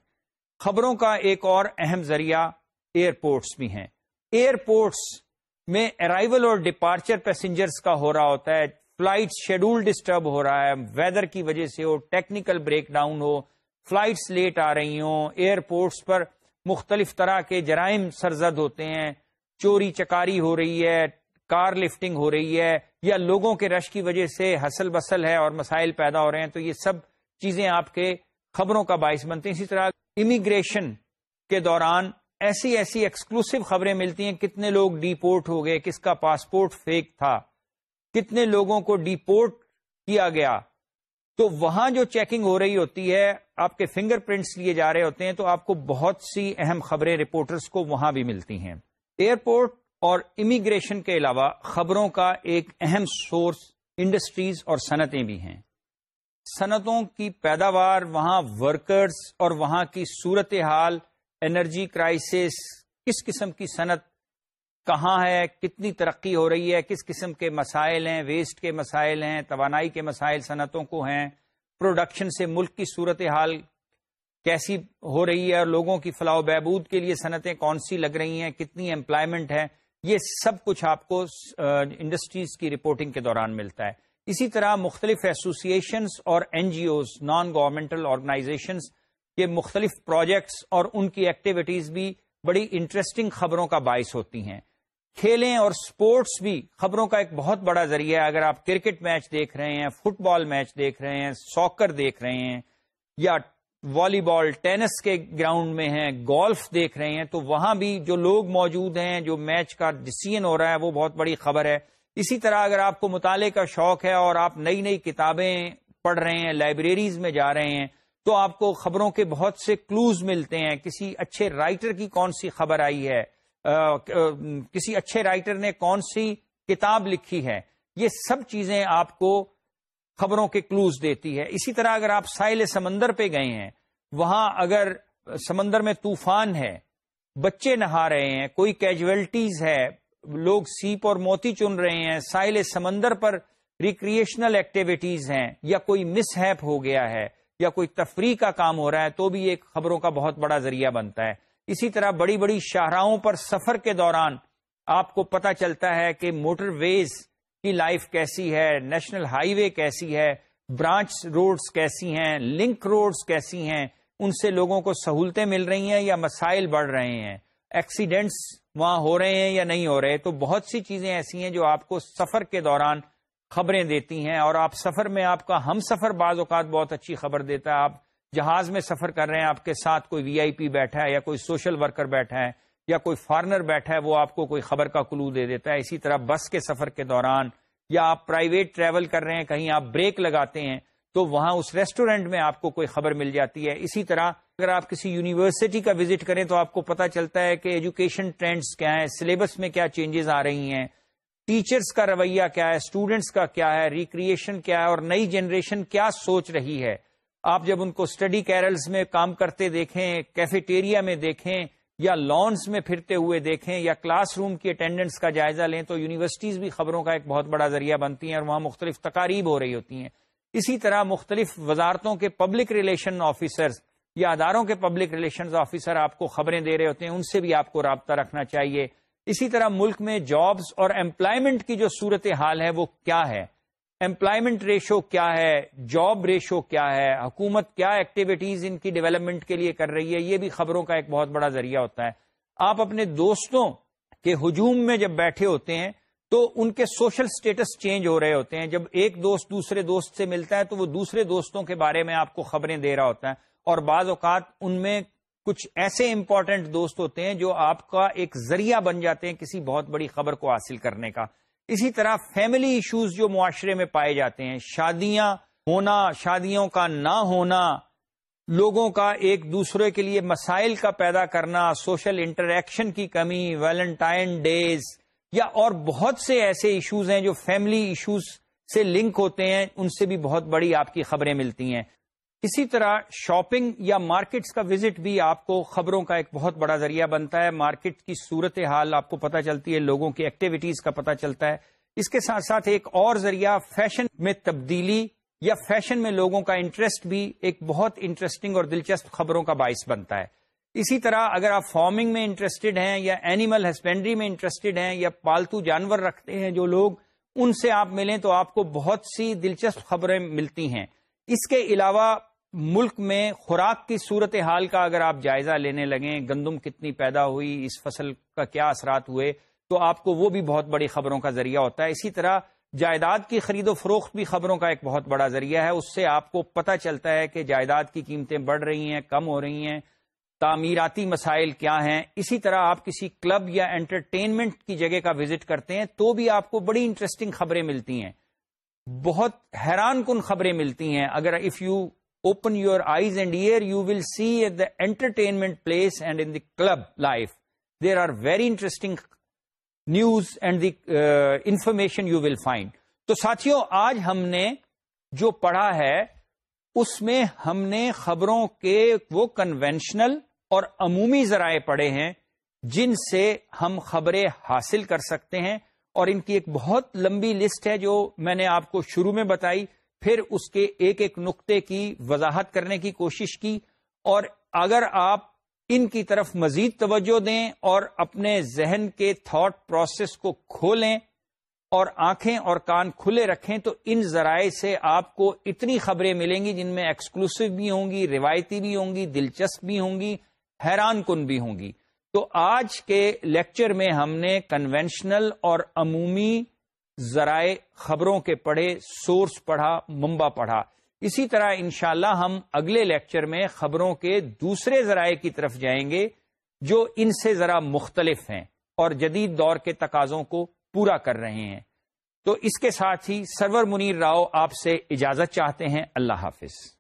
خبروں کا ایک اور اہم ذریعہ ایئرپورٹس بھی ہیں۔ ایئرپورٹس میں ارائیول اور ڈپارچر پیسنجرز کا ہو رہا ہوتا ہے۔ فلائٹ شیڈول ڈسٹرب ہو رہا ہے ویدر کی وجہ سے ہو ٹیکنیکل بریک ڈاؤن ہو فلائٹس لیٹ آ رہی ہوں ایئرپورٹس پر مختلف طرح کے جرائم سرزد ہوتے ہیں چوری چکاری ہو رہی ہے کار لفٹنگ ہو رہی ہے یا لوگوں کے رش کی وجہ سے حسل بسل ہے اور مسائل پیدا ہو رہے ہیں تو یہ سب چیزیں آپ کے خبروں کا باعث بنتی ہیں اسی طرح امیگریشن کے دوران ایسی ایسی ایکسکلوسو خبریں ملتی ہیں کتنے لوگ ڈیپورٹ ہو گئے کس کا پاسپورٹ فیک تھا کتنے لوگوں کو ڈیپورٹ کیا گیا؟ تو وہاں جو چیکنگ ہو رہی ہوتی ہے، آپ کے فنگر پرنٹس لیے جا رہے ہوتے ہیں، تو آپ کو بہت سی اہم خبریں رپورٹرز کو وہاں بھی ملتی ہیں۔ ایئرپورٹ اور امیگریشن کے علاوہ خبروں کا ایک اہم سورس انڈسٹریز اور صنعتیں بھی ہیں۔ صنعتوں کی پیداوار، وہاں ورکرز اور وہاں کی صورت حال انرجی کرائسس کس قسم کی صنعت کہاں ہے، کتنی ترقی ہو رہی ہے، کس قسم کے مسائل ہیں ویسٹ کے مسائل ہیں، توانائی کے مسائل صنعتوں کو ہیں پروڈکشن سے ملک کی صورت حال کیسی ہو رہی ہے اور لوگوں کی فلاح و بہبود کے لیے صنعتیں کون سی لگ رہی ہیں، کتنی امپلائمنٹ ہے، یہ سب کچھ آپ کو انڈسٹریز کی رپورٹنگ کے دوران ملتا ہے۔ اسی طرح مختلف ایسوسیشنز اور N G Os non governmental organisations کے مختلف پروجیکٹس اور ان کی ایکٹیویٹیز بھی بڑی انٹرسٹنگ خبروں کا باعث ہوتی ہیں۔ کھیلیں اور سپورٹس بھی خبروں کا ایک بہت بڑا ذریعہ ہے۔ اگر آپ کرکٹ میچ دیکھ رہے ہیں، فٹ بال میچ دیکھ رہے ہیں، ساکر دیکھ رہے ہیں، یا والی بال، ٹینس کے گراؤنڈ میں ہیں، گولف دیکھ رہے ہیں، تو وہاں بھی جو لوگ موجود ہیں، جو میچ کا ڈسیزن ہو رہا ہے، وہ بہت بڑی خبر ہے۔ اسی طرح اگر آپ کو مطالعے کا شوق ہے اور آپ نئی نئی کتابیں پڑھ رہے ہیں، لائبریریز میں جا رہے ہیں، تو آپ کو خبروں کے بہت سے کلوز ملتے ہیں۔ کسی اچھے رائٹر کی کون سی خبر آئی ہے؟ کسی اچھے رائٹر نے کون سی کتاب لکھی ہے، یہ سب چیزیں آپ کو خبروں کے کلوز دیتی ہے۔ اسی طرح اگر آپ سائل سمندر پہ گئے ہیں، وہاں اگر سمندر میں طوفان ہے، بچے نہا رہے ہیں، کوئی کیجویلٹیز ہے، لوگ سیپ اور موتی چن رہے ہیں، ساحل سمندر پر ریکریشنل ایکٹیویٹیز ہیں، یا کوئی مس ہیپ ہو گیا ہے، یا کوئی تفریح کا کام ہو رہا ہے، تو بھی ایک خبروں کا بہت بڑا ذریعہ بنتا ہے۔ اسی طرح بڑی بڑی شاہراہوں پر سفر کے دوران آپ کو پتا چلتا ہے کہ موٹر ویز کی لائف کیسی ہے، نیشنل ہائی وے کیسی ہے، برانچ روڈز کیسی ہیں، لنک روڈز کیسی ہیں، ان سے لوگوں کو سہولتیں مل رہی ہیں یا مسائل بڑھ رہے ہیں؟ ایکسیڈنٹس وہاں ہو رہے ہیں یا نہیں ہو رہے؟ تو بہت سی چیزیں ایسی ہیں جو آپ کو سفر کے دوران خبریں دیتی ہیں اور آپ سفر میں آپ کا ہم سفر بعض اوقات بہت اچھی خبر دیتا ہے، آپ جہاز میں سفر کر رہے ہیں، آپ کے ساتھ کوئی وی آئی پی بیٹھا ہے یا کوئی سوشل ورکر بیٹھا ہے یا کوئی فارنر بیٹھا ہے، وہ آپ کو کوئی خبر کا کلو دے دیتا ہے۔ اسی طرح بس کے سفر کے دوران یا آپ پرائیویٹ ٹریول کر رہے ہیں، کہیں آپ بریک لگاتے ہیں، تو وہاں اس ریسٹورینٹ میں آپ کو کوئی خبر مل جاتی ہے۔ اسی طرح اگر آپ کسی یونیورسٹی کا وزٹ کریں تو آپ کو پتا چلتا ہے کہ ایجوکیشن ٹرینڈز کیا ہیں سلیبس میں کیا چینجز آ رہی ہیں ٹیچرز کا رویہ کیا ہے اسٹوڈینٹس کا کیا ہے ریکریشن کیا ہے اور نئی جنریشن کیا سوچ رہی ہے۔ آپ جب ان کو اسٹڈی کیرلز میں کام کرتے دیکھیں، کیفیٹیریا میں دیکھیں، یا لانس میں پھرتے ہوئے دیکھیں، یا کلاس روم کی اٹینڈنس کا جائزہ لیں، تو یونیورسٹیز بھی خبروں کا ایک بہت بڑا ذریعہ بنتی ہیں اور وہاں مختلف تقاریب ہو رہی ہوتی ہیں۔ اسی طرح مختلف وزارتوں کے پبلک ریلیشن آفیسرز یا اداروں کے پبلک ریلیشنز آفیسر آپ کو خبریں دے رہے ہوتے ہیں، ان سے بھی آپ کو رابطہ رکھنا چاہیے۔ اسی طرح ملک میں جابز اور امپلائمنٹ کی جو صورت حال ہے، وہ کیا ہے؟ امپلائمنٹ ریشو کیا ہے جاب ریشو کیا ہے، حکومت کیا ایکٹیویٹیز ان کی ڈیولپمنٹ کے لیے کر رہی ہے، یہ بھی خبروں کا ایک بہت بڑا ذریعہ ہوتا ہے۔ آپ اپنے دوستوں کے ہجوم میں جب بیٹھے ہوتے ہیں تو ان کے سوشل سٹیٹس چینج ہو رہے ہوتے ہیں۔ جب ایک دوست دوسرے دوست سے ملتا ہے تو وہ دوسرے دوستوں کے بارے میں آپ کو خبریں دے رہا ہوتا ہے۔ اور بعض اوقات ان میں کچھ ایسے امپورٹنٹ دوست ہوتے ہیں جو آپ کا ایک ذریعہ بن جاتے ہیں کسی بہت بڑی خبر کو حاصل کرنے کا۔ اسی طرح فیملی ایشوز جو معاشرے میں پائے جاتے ہیں، شادیاں ہونا، شادیوں کا نہ ہونا، لوگوں کا ایک دوسرے کے لیے مسائل کا پیدا کرنا سوشل انٹریکشن کی کمی ویلنٹائن ڈیز یا اور بہت سے ایسے ایشوز ہیں جو فیملی ایشوز سے لنک ہوتے ہیں، ان سے بھی بہت بڑی آپ کی خبریں ملتی ہیں۔ اسی طرح شاپنگ یا مارکیٹس کا وزٹ بھی آپ کو خبروں کا ایک بہت بڑا ذریعہ بنتا ہے۔ مارکیٹ کی صورت حال آپ کو پتہ چلتی ہے، لوگوں کی ایکٹیویٹیز کا پتہ چلتا ہے۔ اس کے ساتھ ساتھ ایک اور ذریعہ فیشن میں تبدیلی یا فیشن میں لوگوں کا انٹرسٹ بھی ایک بہت انٹرسٹنگ اور دلچسپ خبروں کا باعث بنتا ہے۔ اسی طرح اگر آپ فارمنگ میں انٹرسٹڈ ہیں یا اینیمل ہسبینڈری میں انٹرسٹڈ ہیں یا پالتو جانور رکھتے ہیں جو لوگ، ان سے آپ ملیں تو آپ کو بہت سی دلچسپ خبریں ملتی ہیں۔ اس کے علاوہ ملک میں خوراک کی صورت حال کا اگر آپ جائزہ لینے لگیں، گندم کتنی پیدا ہوئی، اس فصل کا کیا اثرات ہوئے، تو آپ کو وہ بھی بہت بڑی خبروں کا ذریعہ ہوتا ہے۔ اسی طرح جائیداد کی خرید و فروخت بھی خبروں کا ایک بہت بڑا ذریعہ ہے۔ اس سے آپ کو پتہ چلتا ہے کہ جائیداد کی قیمتیں بڑھ رہی ہیں، کم ہو رہی ہیں، تعمیراتی مسائل کیا ہیں۔ اسی طرح آپ کسی کلب یا انٹرٹینمنٹ کی جگہ کا وزٹ کرتے ہیں تو بھی آپ کو بڑی انٹرسٹنگ خبریں ملتی ہیں۔ بہت حیران کن خبریں ملتی ہیں۔ اگر if you open your eyes and ear, you will see at the entertainment place and in the club life, there are very interesting news and the uh, information you will find. تو ساتھیوں آج ہم نے جو پڑھا ہے اس میں ہم نے خبروں کے وہ کنونشنل اور عمومی ذرائع پڑھے ہیں جن سے ہم خبریں حاصل کر سکتے ہیں۔ اور ان کی ایک بہت لمبی لسٹ ہے جو میں نے آپ کو شروع میں بتائی۔ پھر اس کے ایک ایک نقطے کی وضاحت کرنے کی کوشش کی اور اگر آپ ان کی طرف مزید توجہ دیں اور اپنے ذہن کے تھاٹ پروسیس کو کھولیں اور آنکھیں اور کان کھلے رکھیں، تو ان ذرائع سے آپ کو اتنی خبریں ملیں گی جن میں ایکسکلوسو بھی ہوں گی، روایتی بھی ہوں گی، دلچسپ بھی ہوں گی، حیران کن بھی ہوں گی۔ تو آج کے لیکچر میں ہم نے کنونشنل اور عمومی ذرائع خبروں کے پڑھے سورس پڑھا ممبا پڑھا۔ اسی طرح انشاءاللہ ہم اگلے لیکچر میں خبروں کے دوسرے ذرائع کی طرف جائیں گے جو ان سے ذرا مختلف ہیں اور جدید دور کے تقاضوں کو پورا کر رہے ہیں۔ تو اس کے ساتھ ہی سرور منیر راؤ آپ سے اجازت چاہتے ہیں۔ اللہ حافظ۔